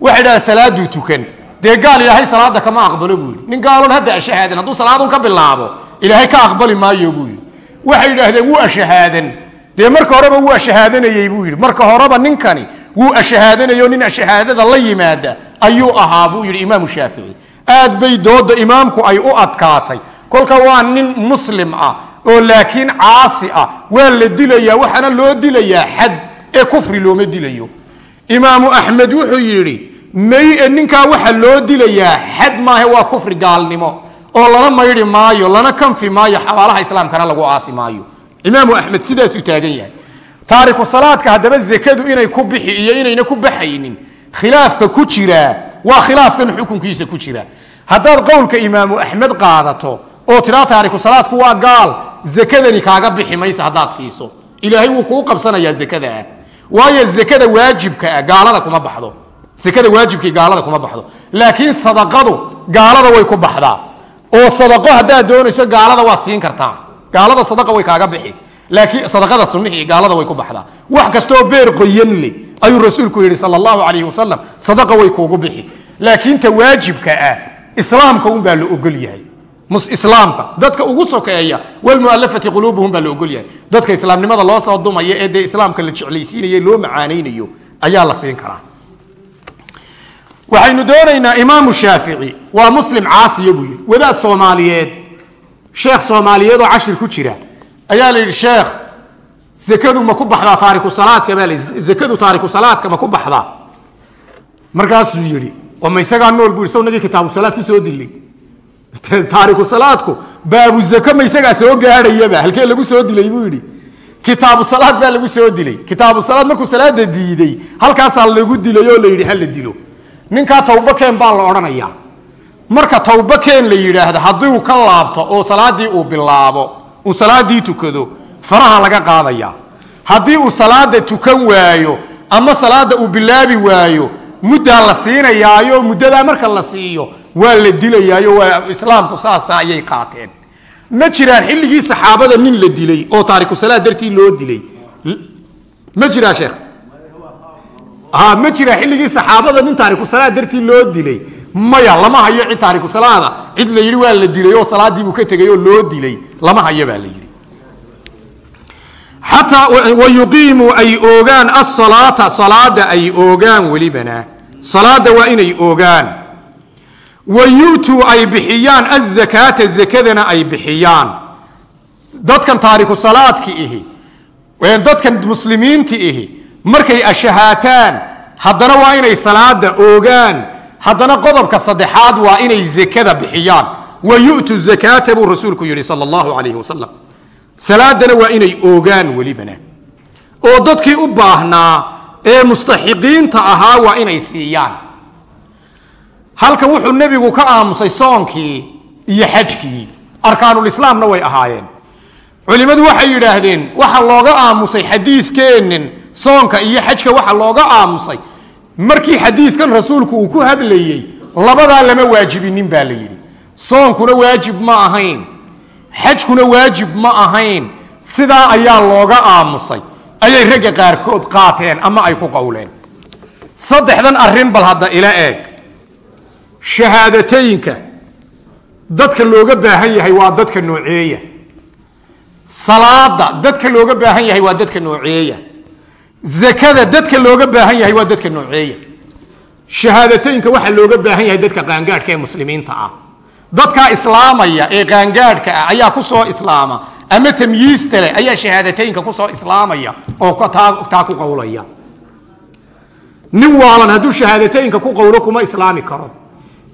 Waxay dhahdeen salaaduu tukan. Dee gaal ilaahay salaada kama aqbalo buu yidhi. Nin gaalon hadda ashahaadan hadduu salaadun ka bilaabo ilaahay ka aqbali maayo buu yidhi. Waxay yidhaahdeen wuu ashahaadan dee marka horeba wuu ashahaadanayey buu yidhi. Marka horeba ninkani wuu ashahaadanayo nin ashahaadada la yimaada ayuu ahaa buu yidhi imaamu shaafici. Aad bay dooda imaamku ay u adkaatay. Kolka waa nin muslim ah oo laakiin caasi ah. Waa la dilayaa waxaana loo dilayaa xad ee kufri looma dilayo. Imaamu axmed wuxuu yidhi may ninkaa waxa loo dilayaa xad maahe waa kufri gaalnimo oo lana maydhi maayo lana kanfi maayo xabaalaha islaamkana lagu aasi maayo imaamu axmed sidaasuu taagan yahay. Taariku salaadka haddaba zekadu inay ku bixi iyo inayna ku baxaynin khilaafka ku jiraa waa khilaafkan xukunkiisa ku jira. Haddaad qowlka imaamu axmed qaadato oo tiraa taariku salaadku waa gaal zakadani kaaga bixi maysa haddaad siiso. Ilaahay wuu kuu qabsanayaa zakadaa waayo zakada waajibka ah gaalada kuma baxdo. Sekada waajibkii gaalada kuma baxdo. Laakiin sadaqadu gaalada way ku baxdaa. Oo sadaqo haddaad doonayso gaalada waad siin kartaa gaalada sadaqa way kaaga bixi. Laakiin sadaqada sunnihii gaalada way ku baxdaa. Wax kastooo beer qoyan le ayuu rasuulku yidhi sal allahu calayhi wasalam sadaqa way kuugu bixi. Laakiin ta waajibka ah islaamka unbaa la ogol yahay. Islaamka dadka ugu sokeeya walmualafati quluubuhum baa la ogol yahay. Dadka islaamnimada loo soo dumaya ee dee islaamka la jeclaysiinayo loo macaanaynayo ayaa la siin karaa. Waxaynu doonaynaa imaamu shaafici waa muslim caasiya buu yidhi wadaad soomaaliyeed sheekh soomaaliyeed oo cashir ku jira. Ayaa la yidhi sheekh zakadu ma ku baxdaa taariku salaadka? Baa la zakadu taariku salaadka ma ku baxdaa. Markaasuu yidhi oo ma isagaa nool buu yidhi sawnagii kitaabu salaad ku soo dilay taariku salaadku baabu zako ma isagaa soo gaadhayaba halkee lagu soo dilay? Buu yidhi kitaabu salaad baa lagu soo dilay. Kitaabu salaad markuu salaada diiday halkaasaa lagu dilay oo la yidhi ha la dilo. Ninkaa tawbakeen baa la odhanayaa marka tawbakeen la yidhaahdo haddii uu ka laabto oo salaadii uu bilaabo uu salaadii tukado faraha laga qaadaya. Haddii uu salaada tukan waayo ama salaada uu bilaabi waayo muddaa la siinayaayo muddadaa marka la siiyo waa la dilayaayo waa islaamku saasa ayay qaateen. Ma jiraan xilligii saxaabada nin la dilay oo taariku salaad dartii loo dilay. Ma jiraa sheekh ma jira xilligii saxaabada nin taariku salaad dartii loo dilay. Maya lama hayo cid taariku salaada. Cid la yidhi waa la dilay oo salaadiibuu ka tegay oo loo dilay. Lama hayo baa la yidhi. Xataa wayuqiimuu ay oogaan asalaata salaada ay oogaan welibana. Salaada waa inay oogaan. Wa yu'tuu ay bixiyaan azakaata zakadana ay bixiyaan. Dadkan taariku salaadki ihi. Dadkan muslimiinti ihi markay ashahaataan haddana waa inay salaada oogaan. Haddana qodobka saddexaad waa inay zakada bixiyaan. Wa yu'tu zakaata buu rasuulku yidhi sal allahu calayhi wasalam salaadana waa inay oogaan welibana. Oo dadkii u baahnaa ee mustaxiqiinta ahaa waa inay siiyaan. Halka wuxuu nebigu ka aamusay soonkii iyo xajkii. Arkaanulislaamna way ahaayeen. Culimmadu waxay yidhaahdeen waxa looga aamusay xadiidkeennin soonka iyo xajka waxa looga aamusay. Markii xadiidkan rasuulku uu ku hadlayey labadaa lama waajibinin baa la yidhi. Soonkuna waajib ma ahayn. Xajkuna waajib ma ahayn. Sidaa ayaa looga aamusay. Ayay ragga qaarkood qaateen ama ay ku qowleen. Saddexdan arrin bal hadda ila eeg. Shahaadateynka dadka looga baahan yahay waa dadka nooceeya. Salaada. Dadka looga baahan yahay waa dadka nooceeya zakada dadka looga baahan yahay waa dadka nooceeya. Shahaadateynka waxaa looga baahan yahay dadka qaangaadhka ee muslimiinta ah. Dadkaa islaamaya ee qaangaadhka ah ayaa ku soo islaama ama tamyiista leh ayaa shahaadateynka ku soo islaamaya oo taa ku qowlaya. Nin waalan hadduu shahaadateynka ku qowlo kuma islaami karo.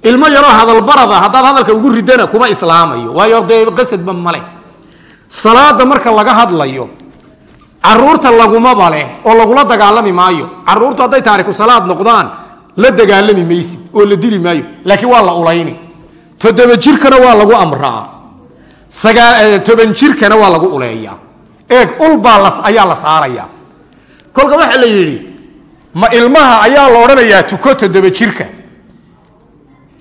Ilmo yaroo hadalbarada haddaad hadalka ugu ridana kuma islaamayo. Waayo dee qasadba maleh salaada marka laga hadlayo carruurta lagumaba leh oo lagula dagaalami maayo. Caruurtu hadday taariku salaad noqdaan la dagaalami maysid oo la dili maayo laakiin waa la ulayni. Toddoba jirkana waa lagu amraa. Toban jirkana waa lagu uleeyaa. Eeg ulbaa ayaa la saaraya. Kolka waxaa la yidhi ma ilmaha ayaa la odhanayaa tuko toddoba jirka.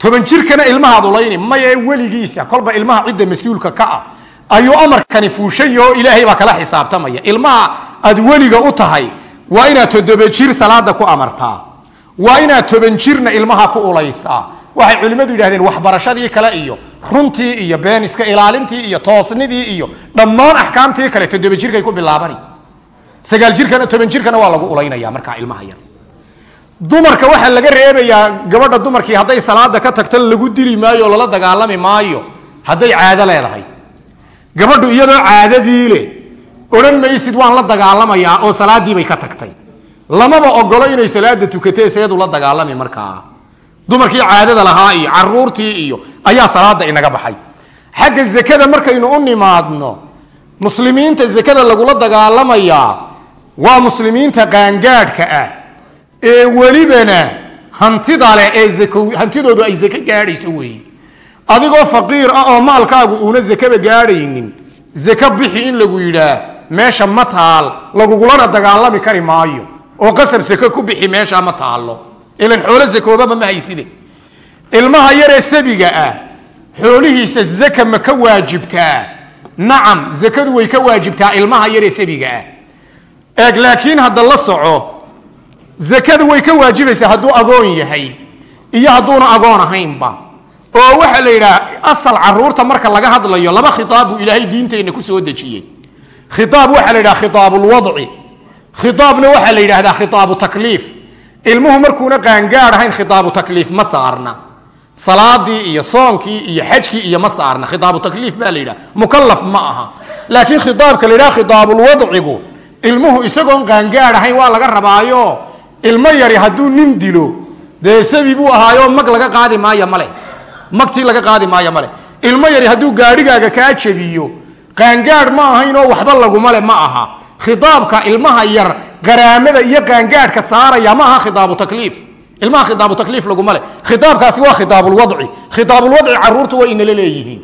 Toban jirkana ilmahaad ulayni maye weligiisa. Kolba ilmaha cidda mas'uulka ka ah ayuu amarkani fuushay oo ilaahay baa kala xisaabtamaya. Ilmaha aad weliga u tahay waa inaad toddoba jir salaada ku amartaa. Waa inaad toban jirna ilmaha ku ulaysaa. Waxay culimmadu yidhahdeen waxbarashadii kale iyo runtii iyo beeniska ilaalintii iyo toosnidii iyo dhammaan axkaamtii kale toddoba jirkay ku bilaabani. Sagaal jirkana toban jirkana waa lagu ulaynaya markaa ilmaha yar. Dumarka waxaa laga reebayaa gabadha dumarkii hadday salaada ka tagta lagu dili maayo lala dagaalami maayo hadday caado leedahay gabadhu iyadoo caadadii leh odhan maysid waan la dagaalamayaa oo salaadiibay ka tagtay. Lamaba ogolo inay salaada tukatee seedu la dagaalami markaa. Dumarkii caadada lahaa iyo caruurtii iyo ayaa salaada inaga baxay. Xagga zakada markaynu u nimaadno muslimiinta zakada lagula dagaalamayaa waa muslimiinta qaangaadhka ah ee welibana hantida leh ee hantidoodu ay zake gaadhayso weeye adigoo faqiir ah oo maalkaagu uuna zakaba gaadhaynin zake bixi in lagu yidhaa meesha ma taal lagugulana dagaalami kari maayo. Oo qasab sako ku bixi meesha ma taalo ilan xoolo sakoobaba ma hayside. Ilmaha yaree sabiga ah xoolihiisa zaka ma ka waajibtaa? Nacam zakadu way ka waajibtaa ilmaha yaree sabiga ah. Eeg laakiin hadda la soco zakadu way ka waajibaysaa hadduu agoon yahay iyo hadduuna agoon ahaynba oo waxaa la yidhaha asal carruurta marka laga hadlayo laba khitaab buu ilaahay diinteenna ku soo dejiyey. Khitaab waxaa la yidhaha khitaabulwadci khitaabna waxaa la yidhahdaa khitaabu takliif. Ilmuhu markuuna qaangaad ahayn khitaabu takliif ma saarna. Salaadii iyo soonkii iyo xajkii iyo ma saarna. Khitaabu takliif baa la yidhaha mukalaf ma aha. Laakiin khitaabka la yidhaha khitaabulwadcigu ilmuhu isagoon qaangaad ahayn waa laga rabaayo. Ilmo yari hadduu nin dilo dee sabi buu ahaayo mag laga qaadi maayo male magtii laga qaadi maayo male ilmo yari hadduu gaadhigaaga kaa jabiyo qaangaadh ma ahaynoo waxba lagumale ma aha. Khitaabka ilmaha yar qaraamada iyo qaangaadhka saaraya ma aha khitaabu takliif. Ilmaha khitaabu takliif laguma le khitaabkaasi waa khitaabulwadci khitaabulwadci caruurtu way inala leeyihiin.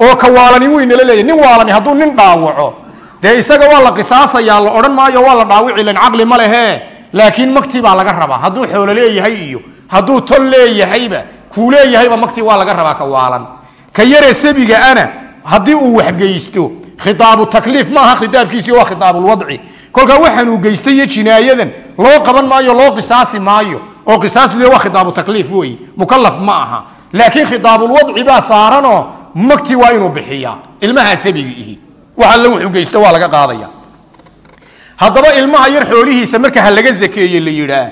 Oo ka waalani inala leeyihiin nin waalani hadduu nin dhaawaco dee isaga waa la qisaasayaa la odhan maayo waa la dhaawici len caqli ma lehe. Laakiin maktii baa laga rabaa. Hadduu xoolo leeyahay iyo hadduu tol leeyahayba kuu leeyahayba maktii waa laga rabaa ka waalan. Ka yaree sabiga ana haddii uu waxgeysto khitaabu takliif maaha khitaabkiisi waa khitaabulwadci kolkaa waxaanuu geystay iyo jinaayadan loo qaban maayo loo qisaasi maayo oo qisaasle waa khitaabu takliif wey mukalaf ma aha. Laakiin khitaabulwadci baa saaranoo maktii waa inuu bixiyaa ilmahaa sabiga ihi. Wax wuxuu geysto waa laga qaadaya. Haddaba ilmaha yar xoolihiisa marka ha laga zakeeye la yidhaah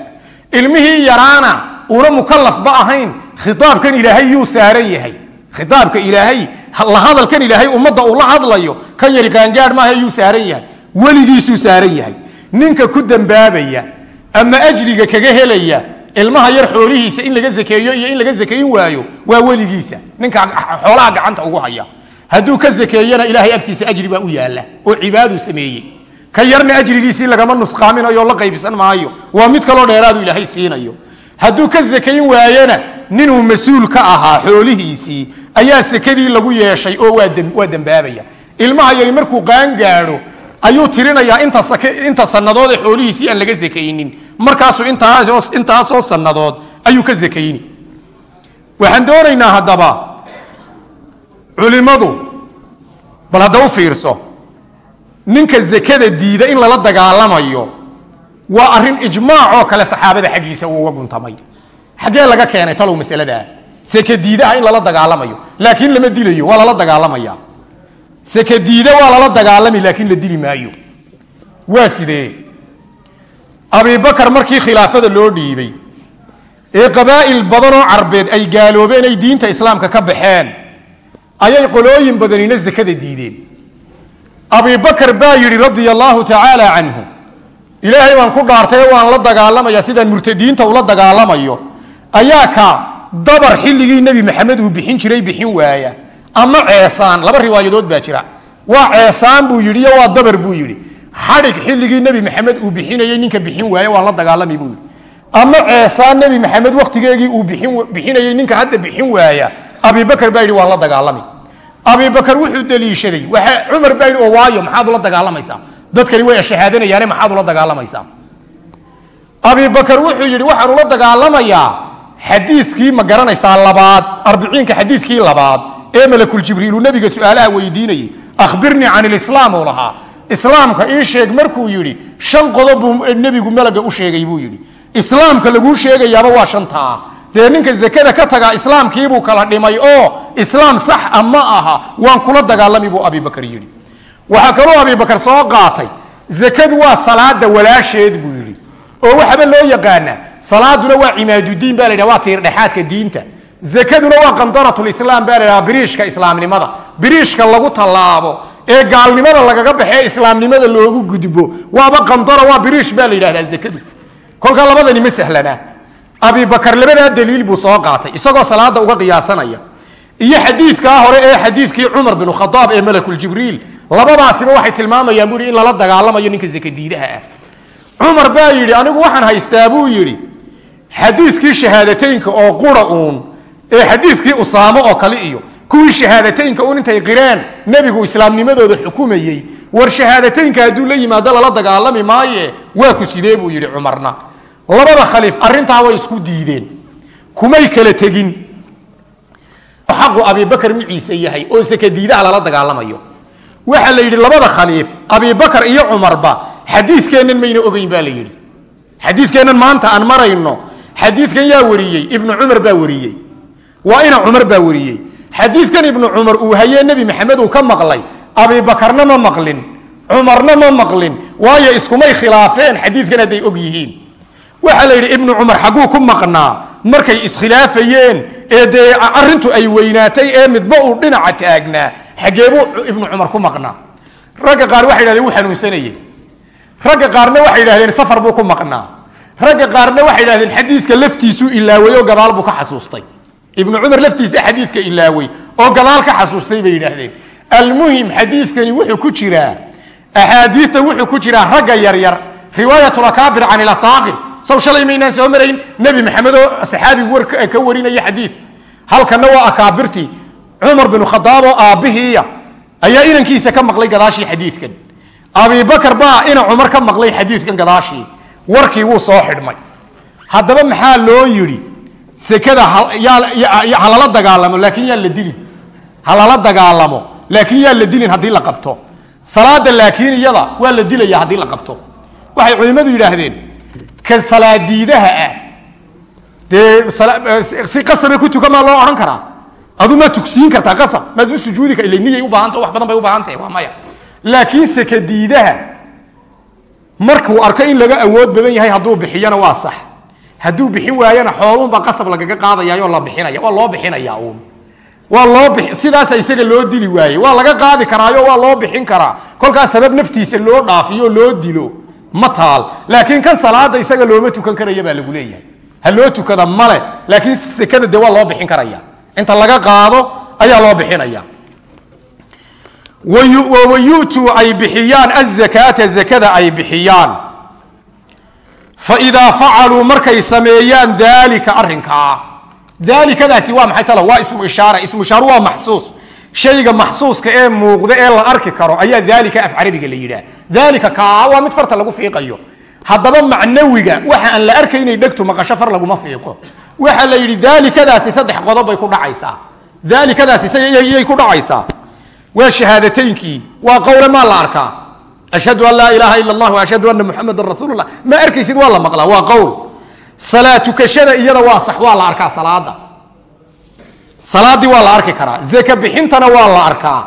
ilmihii yaraana una mukalafba ahayn khitaabkan ilaahay yuu saaran yahay. Khitaabka ilaahay la hadalkan ilaahay ummadda uu la hadlayo kan yari qaangaadh maaha yuu saaran yahay. Weligiisuu saaran yahay. Ninka ku dambaabaya ama ajriga kaga helaya ilmaha yar xoolihiisa in laga zakeeyo iyo in laga zakayn waayo waa weligiisa. Ninka xoolaha gacanta ugu haya. Hadduu ka zakeeyana ilaahay agtiisa ajri baa u yaalla oo cibaaduu sameeyey. Ka yarna ajrigiisii lagama nusqaaminayo la qaybsan maayo. Waa mid kaloo dheeraadu ilaahay siinayo. Hadduu ka zakayn waayana ninuu mas'uul ka ahaa xoolihiisii ayaa sekadii lagu yeeshay oo waa dembaabaya. Ilmaha yari markuu qaangaadho ayuu tirinayaa inta sanadood ee xoolihiisii aan laga zakaynin markaasuu intaasoo sanadood ayuu ka zakayni waxaan doonaynaa haddaba culimadu bal hadda u fiirso ninka zakada diida in lala dagaalamayo waa arrin ijmaac oo kale saxaabada xaggiisa uga guntamay xaggee laga keenay talow masaladaa sekadiidaha in lala dagaalamayo laakiin lama dilayo waa lala dagaalamaya. Sekadiida waa lala dagaalami laakiin la dili maayo. Waa sidee abibakar markii khilaafada loo dhiibay ee qabaa'il badanoo carbeed ay gaaloobeen ay diinta islaamka ka baxeen ayay qolooyin badanina zakada diideen. Abibakar baa yidhi radia allaahu tacaala canhu ilaahay baan ku dhaartay waan la dagaalamaya sidaan murtadiinta ula dagaalamayo ayaa ka dabar xilligii nebi maxamed uu bixin jiray bixin waaya. Ama ceesaan laba riwaayadood baa jira. Waa ceesaan buu yidhi iyo waa dabar buu yidhi. Xadhig xilligii nebi maxamed uu bixinayey ninka bixin waaya waan la dagaalami buu yidhi. Ama ceesaan nebi maxamed wakhtigeegii uu bixinayey ninka hadda bixin waaya abibakar baa yidhi waan la dagaalami abibakar wuxuu daliishaday waxa cumar baa yidhi oo waayo maxaad ula dagaalamaysaa dadkani way shahaadanayaane maxaad ula dagaalamaysaa abibakar wuxuu yidhi waxaan ula dagaalamayaa xadiikii ma garanaysaa labaad arbiciinka xadiikii labaad ee malakuljibriilu nabiga su'aalaha weydiinayay ahbirnii can ilislaam uu lahaa. Islaamka ii sheeg markuu yidhi shan qodob buu nebigu malaga u sheegay buu yidhi. Islaamka laguu sheegayaaba waa shantaa. Dee ninka zakada ka tagaa islaamkiibuu kala dhimay oo islaam sax a ma aha waan kula dagaalami buu abibakar yidhi. Waxaa kaloo abibakar soo qaatay zakadu waa salaada walaasheed buu yidhi oo waxaba loo yaqaanaa salaaduna waa cimaadudiin ba la ydhaha waa tiirdhexaadka diinta. Zakaduna waa qandaratulislaam baa la ydhaha biriishka islaamnimada. Biriishka lagu tallaabo ee gaalnimada lagaga baxee islaamnimada loogu gudbo waaba qandara waa biriish baa la yidhahdaa zakadu. Kolkaa labadani ma sahlanaa. Abibakar labadaa daliil buu soo qaatay isagoo salaada uga qiyaasanaya. Iyo xadiidkaa hore ee xadiidkii cumar bin khadaab ee malakuljibriil labadaasiba waxay tilmaamayaan yidhi in lala dagaalamayo ninka zakadiidaha ah cumar baa yidhi anigu waxaan haystaa buu yidhi. Xadiidkii shahaadateynka oo qura uun ee xadiidkii usaamo oo kale iyo kuwii shahaadateynka uun intay qireen nebigu islaamnimadooda xukumayey. War shahaadateynka hadduu la yimaado lala dagaalami maaye waa ku sidee buu yidhi cumarna labada khaliif arrintaa way isku diideen. Kumay kala tegin. Xaqu abibakar miciise yahay oo sakadiidaha lala dagaalamayo. Waxaa la yidhi labada khaliif abibakar iyo cumarba xadiikeennan mayna ogeyn baa la yidhi. Xadiikeennan maanta aan marayno xadiikan yaa wariyey ibnu cumar baa wariyey. Waa ina cumar baa wariyey. Xadiikan ibnu cumar uu hayee nebi maxamed uu ka maqlay. Abibakarna ma maqlin cumarna ma maqlin waayo iskumay khilaafeen xadiikan hadday og yihiin. Waxaa la yidhi ibnu cumar xagguu ku maqnaa markay iskhilaafayeen ee dee arintu ay weynaatay ee midba uu dhinaca taagnaa xageebuu ibnu cumar ku maqnaa. Ragga qaar waxay yidhahdeen wuu xanuunsanayey ragga qaarna waxay yidhahdeen safar buu ku maqnaa. Ragga qaarna waxay yidhahdeen xadiidka laftiisuu ilaaway oo gadaal buu ka xasuustay. Ibnu cumar laftiisa xadiidka ilaaway oo gadaal ka xasuustay bay yidhaahdeen. Almuhim xadiidkani wuxuu ku jiraa axaadiista wuxuu ku jiraa ragga yaryar riwaayatulakaabir can ilasaaqir saw shalay maynaan soo marayn nebi maxamed oo saxaabi war ka warinaya xadiid halkanna waa akaabirtii. Cumar binu khadaab oo aabbihiiya ayaa inankiisa ka maqlay gadaashii xadiidkan abibakar baa ina cumar ka maqlay xadiidkan gadaashii. Warkii wuu soo xidhmay. Haddaba maxaa loo yidhi? Sekada halala dagaalamo laakiin yaan la dilin. Halala dagaalamo laakiin yaan la dilin haddii la qabto. Salaada laakiin iyada waa la dilaya haddii la qabto. Waxay culimmadu yidhaahdeen ka salaadiidaha ah dee si qasabe ku tuka maa loo odhan karaa? Adu maa tugsiin kartaa qasab? Maad u sujuudi niyay u baahanta wax badan bay u baahan tahay waa maya laakiin sekadiidaha markuu arko in laga awood badan yahay hadduu bixiyana waa sax. Hadduu bixin waayana xooluunbaa qasab lagaga qaadayayoo la bixinaya waa loo bixinaya uun. Waa loo sidaasa isaga loo dili waaye. Waa laga qaadi karaayo waa loo bixin karaa. Kolkaas sabab naftiisa loo dhaafiyo loo dilo ma taal. Laakiin kan salaada isaga looma tukan karaya baa lagu leeyahay. Ha loo tukada male laakiin sekada de waa loo bixin karaya. Inta laga qaado ayaa loo bixinaya wayutuu ay bixiyaan azakaata zakada ay bixiyaan. Faidaa facaluu markay sameeyaan daalika arrinkaa daalikadaasi waa maxay talo waa ismu ishaara. Ismu waa maxsuus. Shayga maxsuuska ee muuqda ee la arki karo ayaa daalika af carabiga la yidhaah daalika kaa waa mid farta lagu fiiqayo. Haddaba macnawiga waxa aan la arkaynay dhegtu maqasho far laguma fiiqo. Waxaa la yidhi daalikadaasi saddex qodob bay ku dhacaysaa. Daalikadaasi yay ku dhacaysaa waa shahaadataynkii waa qowle maa la arkaa. Ashhadu an laa ilaaha ila allah ashhadu ana muxamadan rasuullah ma arkaysid waa la maqlaa? Waa qowl. Salaatukashada iyada waa sax waa la arkaa salaada. Salaadii waa la arki karaa. Zaka bixintana waa la arkaa.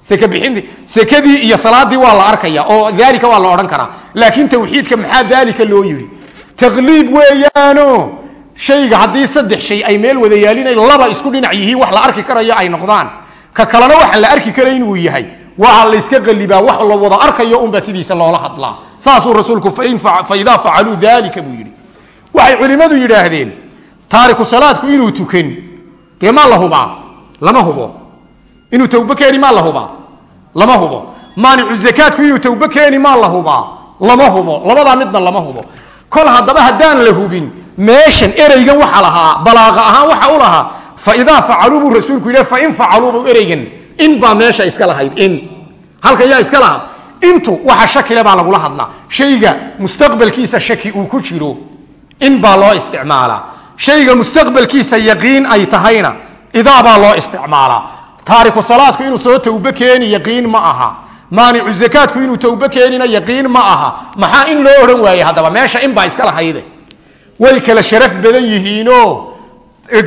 Seka bixinti sekadii iyo salaadii waa la arkaya oo daalika waa la odhan karaa. Laakiin tawxiidka maxaa daalika loo yidhi? Taqliib weeyaano. Shayga haddii saddex shay ay meel wada yaalinay laba isku dhinac yihiin wax la arki karayo ay noqdaan ka kalena waxaan la arki karay inuu yahay. Waa layska qalibaa wax la wada arkayo unbaa sidiisa loola hadlaa. Saasuu rasuulku faidaa facaluu dalika buu yidhi. Waxay culimmadu yidhaahdeen taariku salaadku inuu tukan dee maa la hubaa? Lama hubo. Inuu tawbe keeni maa la hubaa lama hubo. Maanicu zakaadku inuu tawbe keeni maa la hubaa? Lama hubo. Labadaa midna lama hubo. Kol haddaba haddaan la hubin meeshan ereygan waxa lahaa balaaqa ahaan waxa u lahaa faidaa facaluu buu rasuulku yidhi fain facaluubu ereygan in baa meesha iska lahayd in halka yaa iska lahaa intu waxa shakile baa lagula hadlaa shayga mustaqbalkiisa shaki uu ku jiro in baa loo isticmaalaa shayga mustaqbalkiisa yaqiin ay tahayna idaa baa loo isticmaalaa taariku salaadku inuu soo tawbe keeni yaqiin ma aha maanicu zakaadku inuu tawbe keenina yaqiin ma aha maxaa in loo odhan waaye haddaba meesha in baa iska lahayde way kala sharaf badan yihiinoo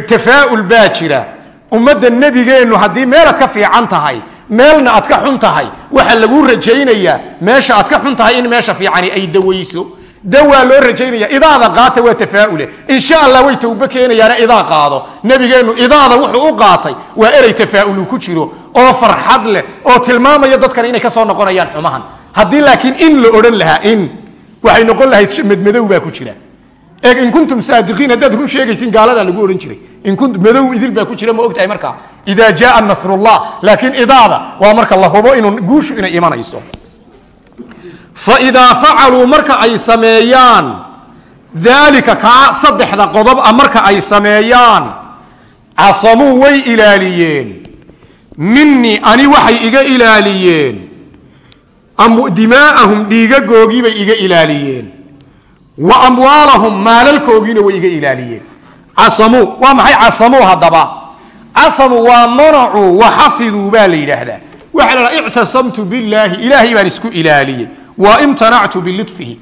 tafaaul baa jira ummadda nebigeennu haddii meelaad ka fiican tahay meelna aad ka xun tahay waxaa laguu rajaynayaa meesha aad ka xun tahay in meesha fiicani ay dawayso dawaa loo rajaynaya idaada qaata waa tafaaule insha allah way tawbe keenayaana idaa qaado nebigeennu idaada wuxuu u qaatay waa erey tafaaulu ku jiro oo farxad leh oo tilmaamaya dadkan inay ka soo noqonayaan xumahan haddii laakiin in la odhan lahaa in waxay noqon lahayd madmadow baa ku jira eeg in kuntum saadiqiin haddaad run sheegaysin gaaladaa lagu odhan jiray. Madow idil baa ku jira ma ogtahay markaa. Idaa jaaa nasrullah laakiin idaada waa marka la hubo inuu guushu inay imanayso fa idaa facaluu marka ay sameeyaan daalika kaa saddexda qodob ah marka ay sameeyaan casamuu way ilaaliyeen. Minii ani waxay iga ilaaliyeen. Dimaa'ahum dhiigagoogiibay iga ilaaliyeen wa amwaalahum maalalkoogiina way iga ilaaliyeen. Casamuu waa maxay casamuu haddaba? Casamu waa manacuu wa xafiduu baa la yidhaahdaa. Waxaa la dhaha ictasamtu billaahi ilaahay baan isku ilaaliyey. Wa imtanactu bilidfihi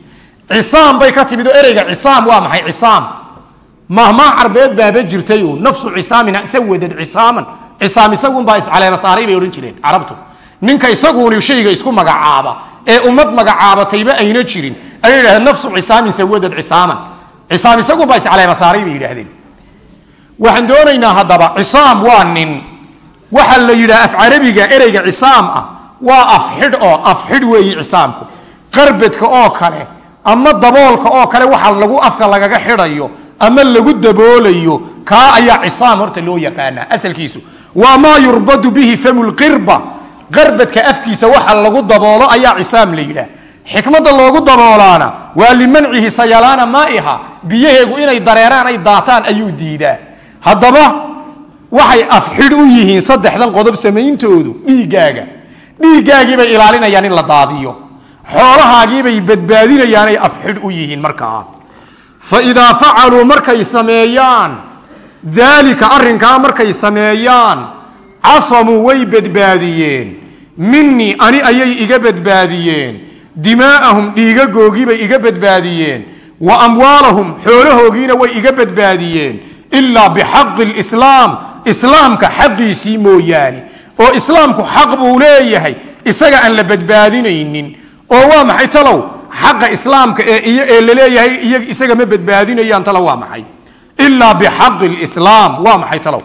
cisaam bay ka timid oo ereyga cisaam waa maxay cisaam? Mahmaa carbeed baaba jirtayo nafsu cisaamin isa wadad cisaaman. Cisaam isagunbaa iscaleema saaray bay odhan jireen carabtu. Ninka isaguuni shayga isku magacaaba ee ummad magacaabatayba ayna jirin ayay yidhahdeen nafsu cisaamin sawadad cisaaman cisaam isagunbaa iscaleema saaray bay yidhahdeen waxaan doonaynaa haddaba cisaam waa nin. Waxaa la yidhaha af carabiga ereyga cisaam ah. Waa afxidh oo afxidh weeyi cisaamku qarbedka oo kale ama daboolka oo kale waxa lagu afka lagaga xidhayo ama lagu daboolayo kaa ayaa cisaam horta loo yaqaanaa asalkiisu. Waa maa yurbadu bihi famu lqirba qarbadka afkiisa waxa lagu daboolo ayaa cisaam la yidhaah xikmadda loogu daboolaana waa limancihi sayalaana maaiha biyaheegu inay dareeraan ay daataan ayuu diidaa. Haddaba waxay afxidh u yihiin saddexdan qodob samayntoodu dhiiggaaga dhiiggaagiibay ilaalinayaan in la daadiyo. Xoolahaagiibay badbaadinayaanay afxidh u yihiin markaa. Fa idaa facaluu markay sameeyaan daalika arrinkaa markay sameeyaan casamuu way badbaadiyeen. Minii ani ayay iga badbaadiyeen dimaa'ahum dhiigagoogiibay iga badbaadiyeen. Wa amwaalahum xoolahoogiina way iga badbaadiyeen. Ilaa bixaqi lislaam islaamka xaqiisii mooyaane. Oo islaamku xaq buu leeyahay isaga aan la badbaadinaynin. Oo waa maxay talow? Xaqa islaamka ee la leeyahay isaga ma badbaadinayaan talow waa maxay? Ilaa bixaqi lislaam waa maxay talow?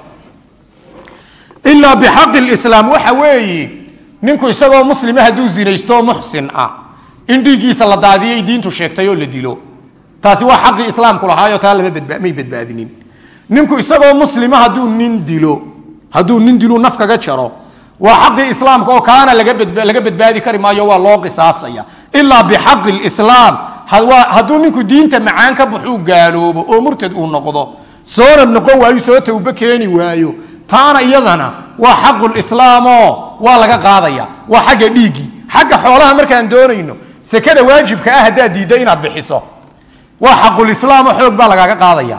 Ilaa bixaqi lislaam waxa weeye ninku isagoo muslima hadduu zinaysto muxsin ah in dhiiggiisa la daadiyay diintu sheegtay oo la dilo. Taasi waa xaqii islaamku lahaayo taa may badbaadinin. Ninku isagoo muslima hadduu nin dilo hadduu nin dilu naf kaga jaro waa xaqii islaamka oo kaana laga badbaadi kari maayo waa loo qisaasaya. Ilaa bixaqi lislaam hadduu ninku diinta macaan ka baxuu gaaloobo oo murtad uu noqdo soona noqon waayo soo tawbe keeni waayo taana iyadana waa xaqulislaamoo waa laga qaadaya waa xagga dhiiggii xagga xoolaha markaan doonayno sekada waajibka ah haddaad diidda inaad bixiso. Waa xaqulislaamo xoog baa lagaaga qaadaya.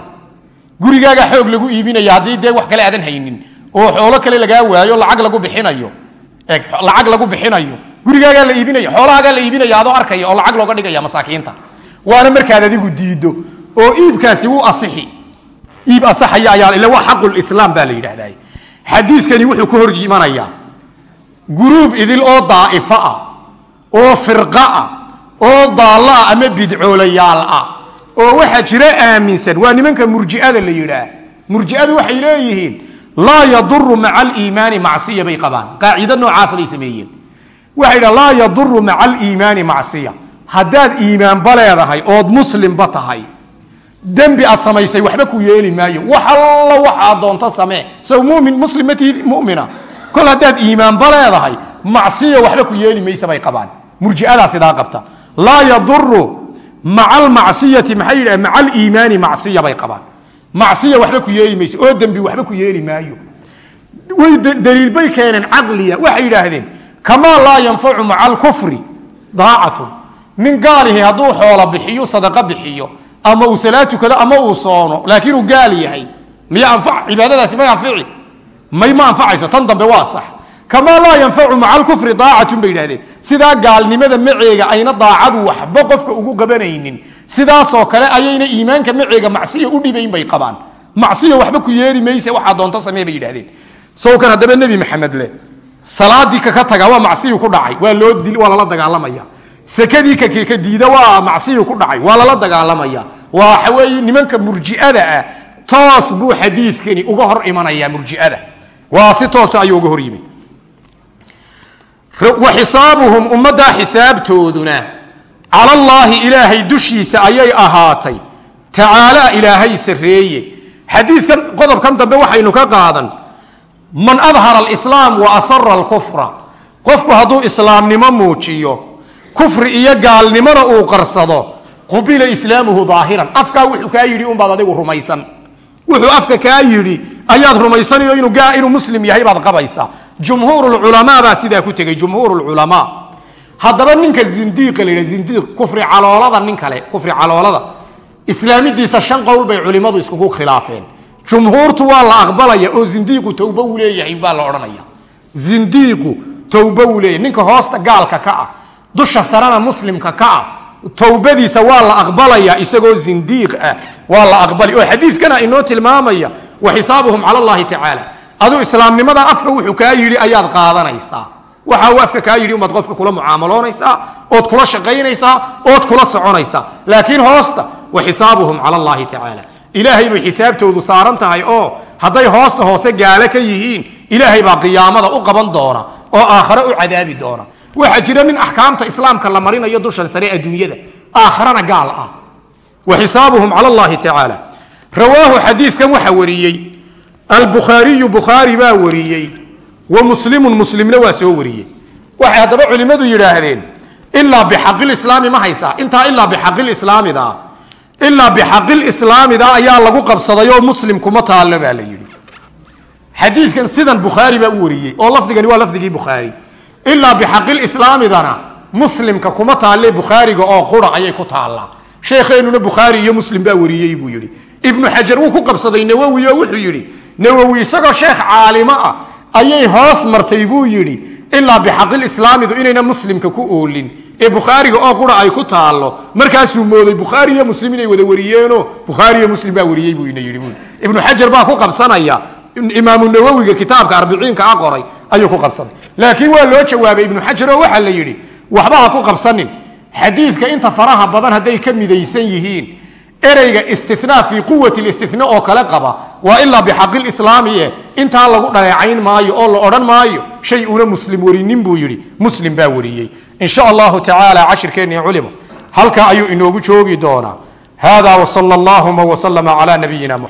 Gurigaaga xoog lagu iibinaya haddii dee wax kale aadan haynin oo xoolo kale lagaa waayo lacag lagu bixinayo. Lacag lagu bixinayo. Gurigaagaa la iibinaya xoolahaagaa la iibinaya adoo arkaya oo lacag looga dhigaya masaakiinta. Waana markaad adigu diiddo oo iibkaasi wuu asixi. Iib asaxaya ayaa ila waa xaqulislaam baa la yidhahdaa xadiidkani wuxuu ka hor imanayaa guruub idil oo daa'ifo ah oo firqa ah oo daallo ah ama bidcoolayaal ah oo waxaa jira aaminsan. Waa nimanka murji'ada la yidhaah. Murji'adu waxay leeyihiin laa yaduru maca aliimaani macsiya bay qabaan. Qaacido noocaasa bay sameeyeen. Waxay dhaha laa yaduru maca aliimaani macsiya. Haddaad iimaanba leedahay ood muslimba tahay. Dembi aad samaysay waxba ku yeeli maayo. Wax alla waxaad doonto samee. Sow mumin muslim matihid mumina. Kol haddaad iimaanba leedahay macsiya waxba ku yeeli maysa bay qabaan. Murjiadaa sidaa qabta laa yaduru maca almacsiyati maxay yidhaha maca aliimaani macsiya bay qabaan. Macsiya waxba ku yeeli mayso oo dembi waxba ku yeeli maayo. Way daliil bay keeneen caqliya. Waxay yidhaahdeen kamaa laa yanfacu maca alkufri daacatun nin gaalihi hadduu xoolo bixiyo sadaqa bixiyo ama uu salaad tukado ama uu soono laakiin uu gaal yahay miya anfa cibaadadaasi may anfici may ma anfacayso tan dambe waa sax kamaa laa yanfacu maca alkufri daacatun bay yidhahdeen. Sidaa gaalnimada maceega ayna daacadu waxba qofka ugu qabanaynin sidaasoo kale ayayna iimaanka maceega macsiya u dhibayn bay qabaan. Macsiya waxba ku yeeli mayse waxaa doonto samee bay yidhahdeen sawkan haddaba nebi maxamed leh salaadii kaka taga waa macsiyu ku dhacay waa loo dil waa lala dagaalamaya. Sekadii kakeka diida waa macsiyu ku dhacay waa lala dagaalamaya. Waxa weeye nimanka murji'ada ah toos buu xadiidkani uga hor imanaya murji'ada. Waa si toosa ayuu uga hor yimid wa xisaabuhum ummaddaa xisaabtooduna cala allaahi ilaahay dushiisa ayay ahaatay. Tacaala ilaahay sarreeye. Xadiidkan qodobkan dambe waxaynu ka qaadan. Man adhara alislaam wa asara alkufra. Qofku hadduu islaamnimo muujiyo kufri iyo gaalnimona uu qarsado qubila islaamuhu daahiran. Afkaa wuxuu kaa yidhi unbaad adigu rumaysan. Wuxuu afka kaa yidhi ayaad rumaysanayo inuu muslim yahay baad qabaysaa. Jumhuurulculamaa baa sidaa ku tegey jumhuurulculamaa haddaba ninka zindiiqa la yidha zindiiq kufri caloolada nin kale kufri caloolada. Islaamidiisa shan qowl bay culimmadu iskugu khilaafeen. Jumhuurtu waa la aqbalaya oo zindiiqu towba uu leeyahay baa la odhanaya. Zindiiqu towba uu leeyahay. Ninka hoosta gaalka ka ah dusha sarana muslimka ka ah towbadiisa waa la aqbalaya isagoo zindiiq ah waa la aqbali. Oo xadiidkana inoo tilmaamaya wa xisaabuhum cala allahi tacaala. Aduu islaamnimada afka wuxuu kaa yidhi ayaad qaadanaysaa. Waxa uu afka kaa yidhi umaad qofka kula mucaamaloonaysaa ood kula shaqaynaysaa ood kula soconaysaa. Laakiin hoosta wa xisaabuhum cala allahi tacaala. Ilaahay bay xisaabtoodu saaran tahay oo hadday hoosta hoose gaalo ka yihiin ilaahay baa qiyaamada u qaban doona oo aakhare u cadaabi doona waxaa jira nin axkaamta islaamka la marinayo dushan sare adduunyada aakharana gaal ah. Wa xisaabuhum cala allahi tacaala. Rawaahu xadiidkan waxaa wariyey. Albukhaariyu bukhaari baa wariyey. Wa muslimun muslimna waa soo wariyey. Waxay haddaba culimmadu yidhaahdeen ilaa bixaqilislaami ma haysaa. Intaa ilaa bixaqilislaamida ilaa bixaqilislaamida ayaa lagu qabsaday oo muslim kuma taallo baa la yidhi. Xadiidkan sidan bukhaari baa u wariyey oo lafdigani waa lafdigii bukhaari ilaa bixaqilislaamidana muslimka kuma taalle bukhaariga oo qura ayay ku taallaa. Sheekheenuna bukhaari iyo muslim baa wariyey buu yidhi. Ibnu xajar wuu ku qabsaday nawowi oo wuxuu yidhi nawowi isagoo sheekh caalimo ah ayay hoos martay buu yidhi ilaa bixaqilislaamidu inayna muslimka ku oolin. Ee bukhaariga oo qura ay ku taallo markaasuu mooday bukhaari iyo muslim inay wada wariyeenoo bukhaari iyo muslim baa wariyey buu ina yidhi buu ibnu xajar baa ku qabsanaya imaamu nawowiga kitaabka arbiciinka a qoray ayuu ku qabsaday laakiin waa loo jawaabay ibnu xajar oo waxaa la yidhi waxba ha ku qabsanin. Xadiidka inta faraha badan hadday ka midaysan yihiin ereyga istina fii quwati listina oo kale qaba waa ilaa bixaqilislaami eh intaa lagu dhaleecayn maayo oo la odhan maayo shay una muslim warinin buu yidhi. Muslim baa wariyey. In sha allahu tacaala cashirkeenii culimo halkaa ayuu inoogu joogi doonaa. Hada wsala allahuma wslama cala nabiyina muxamed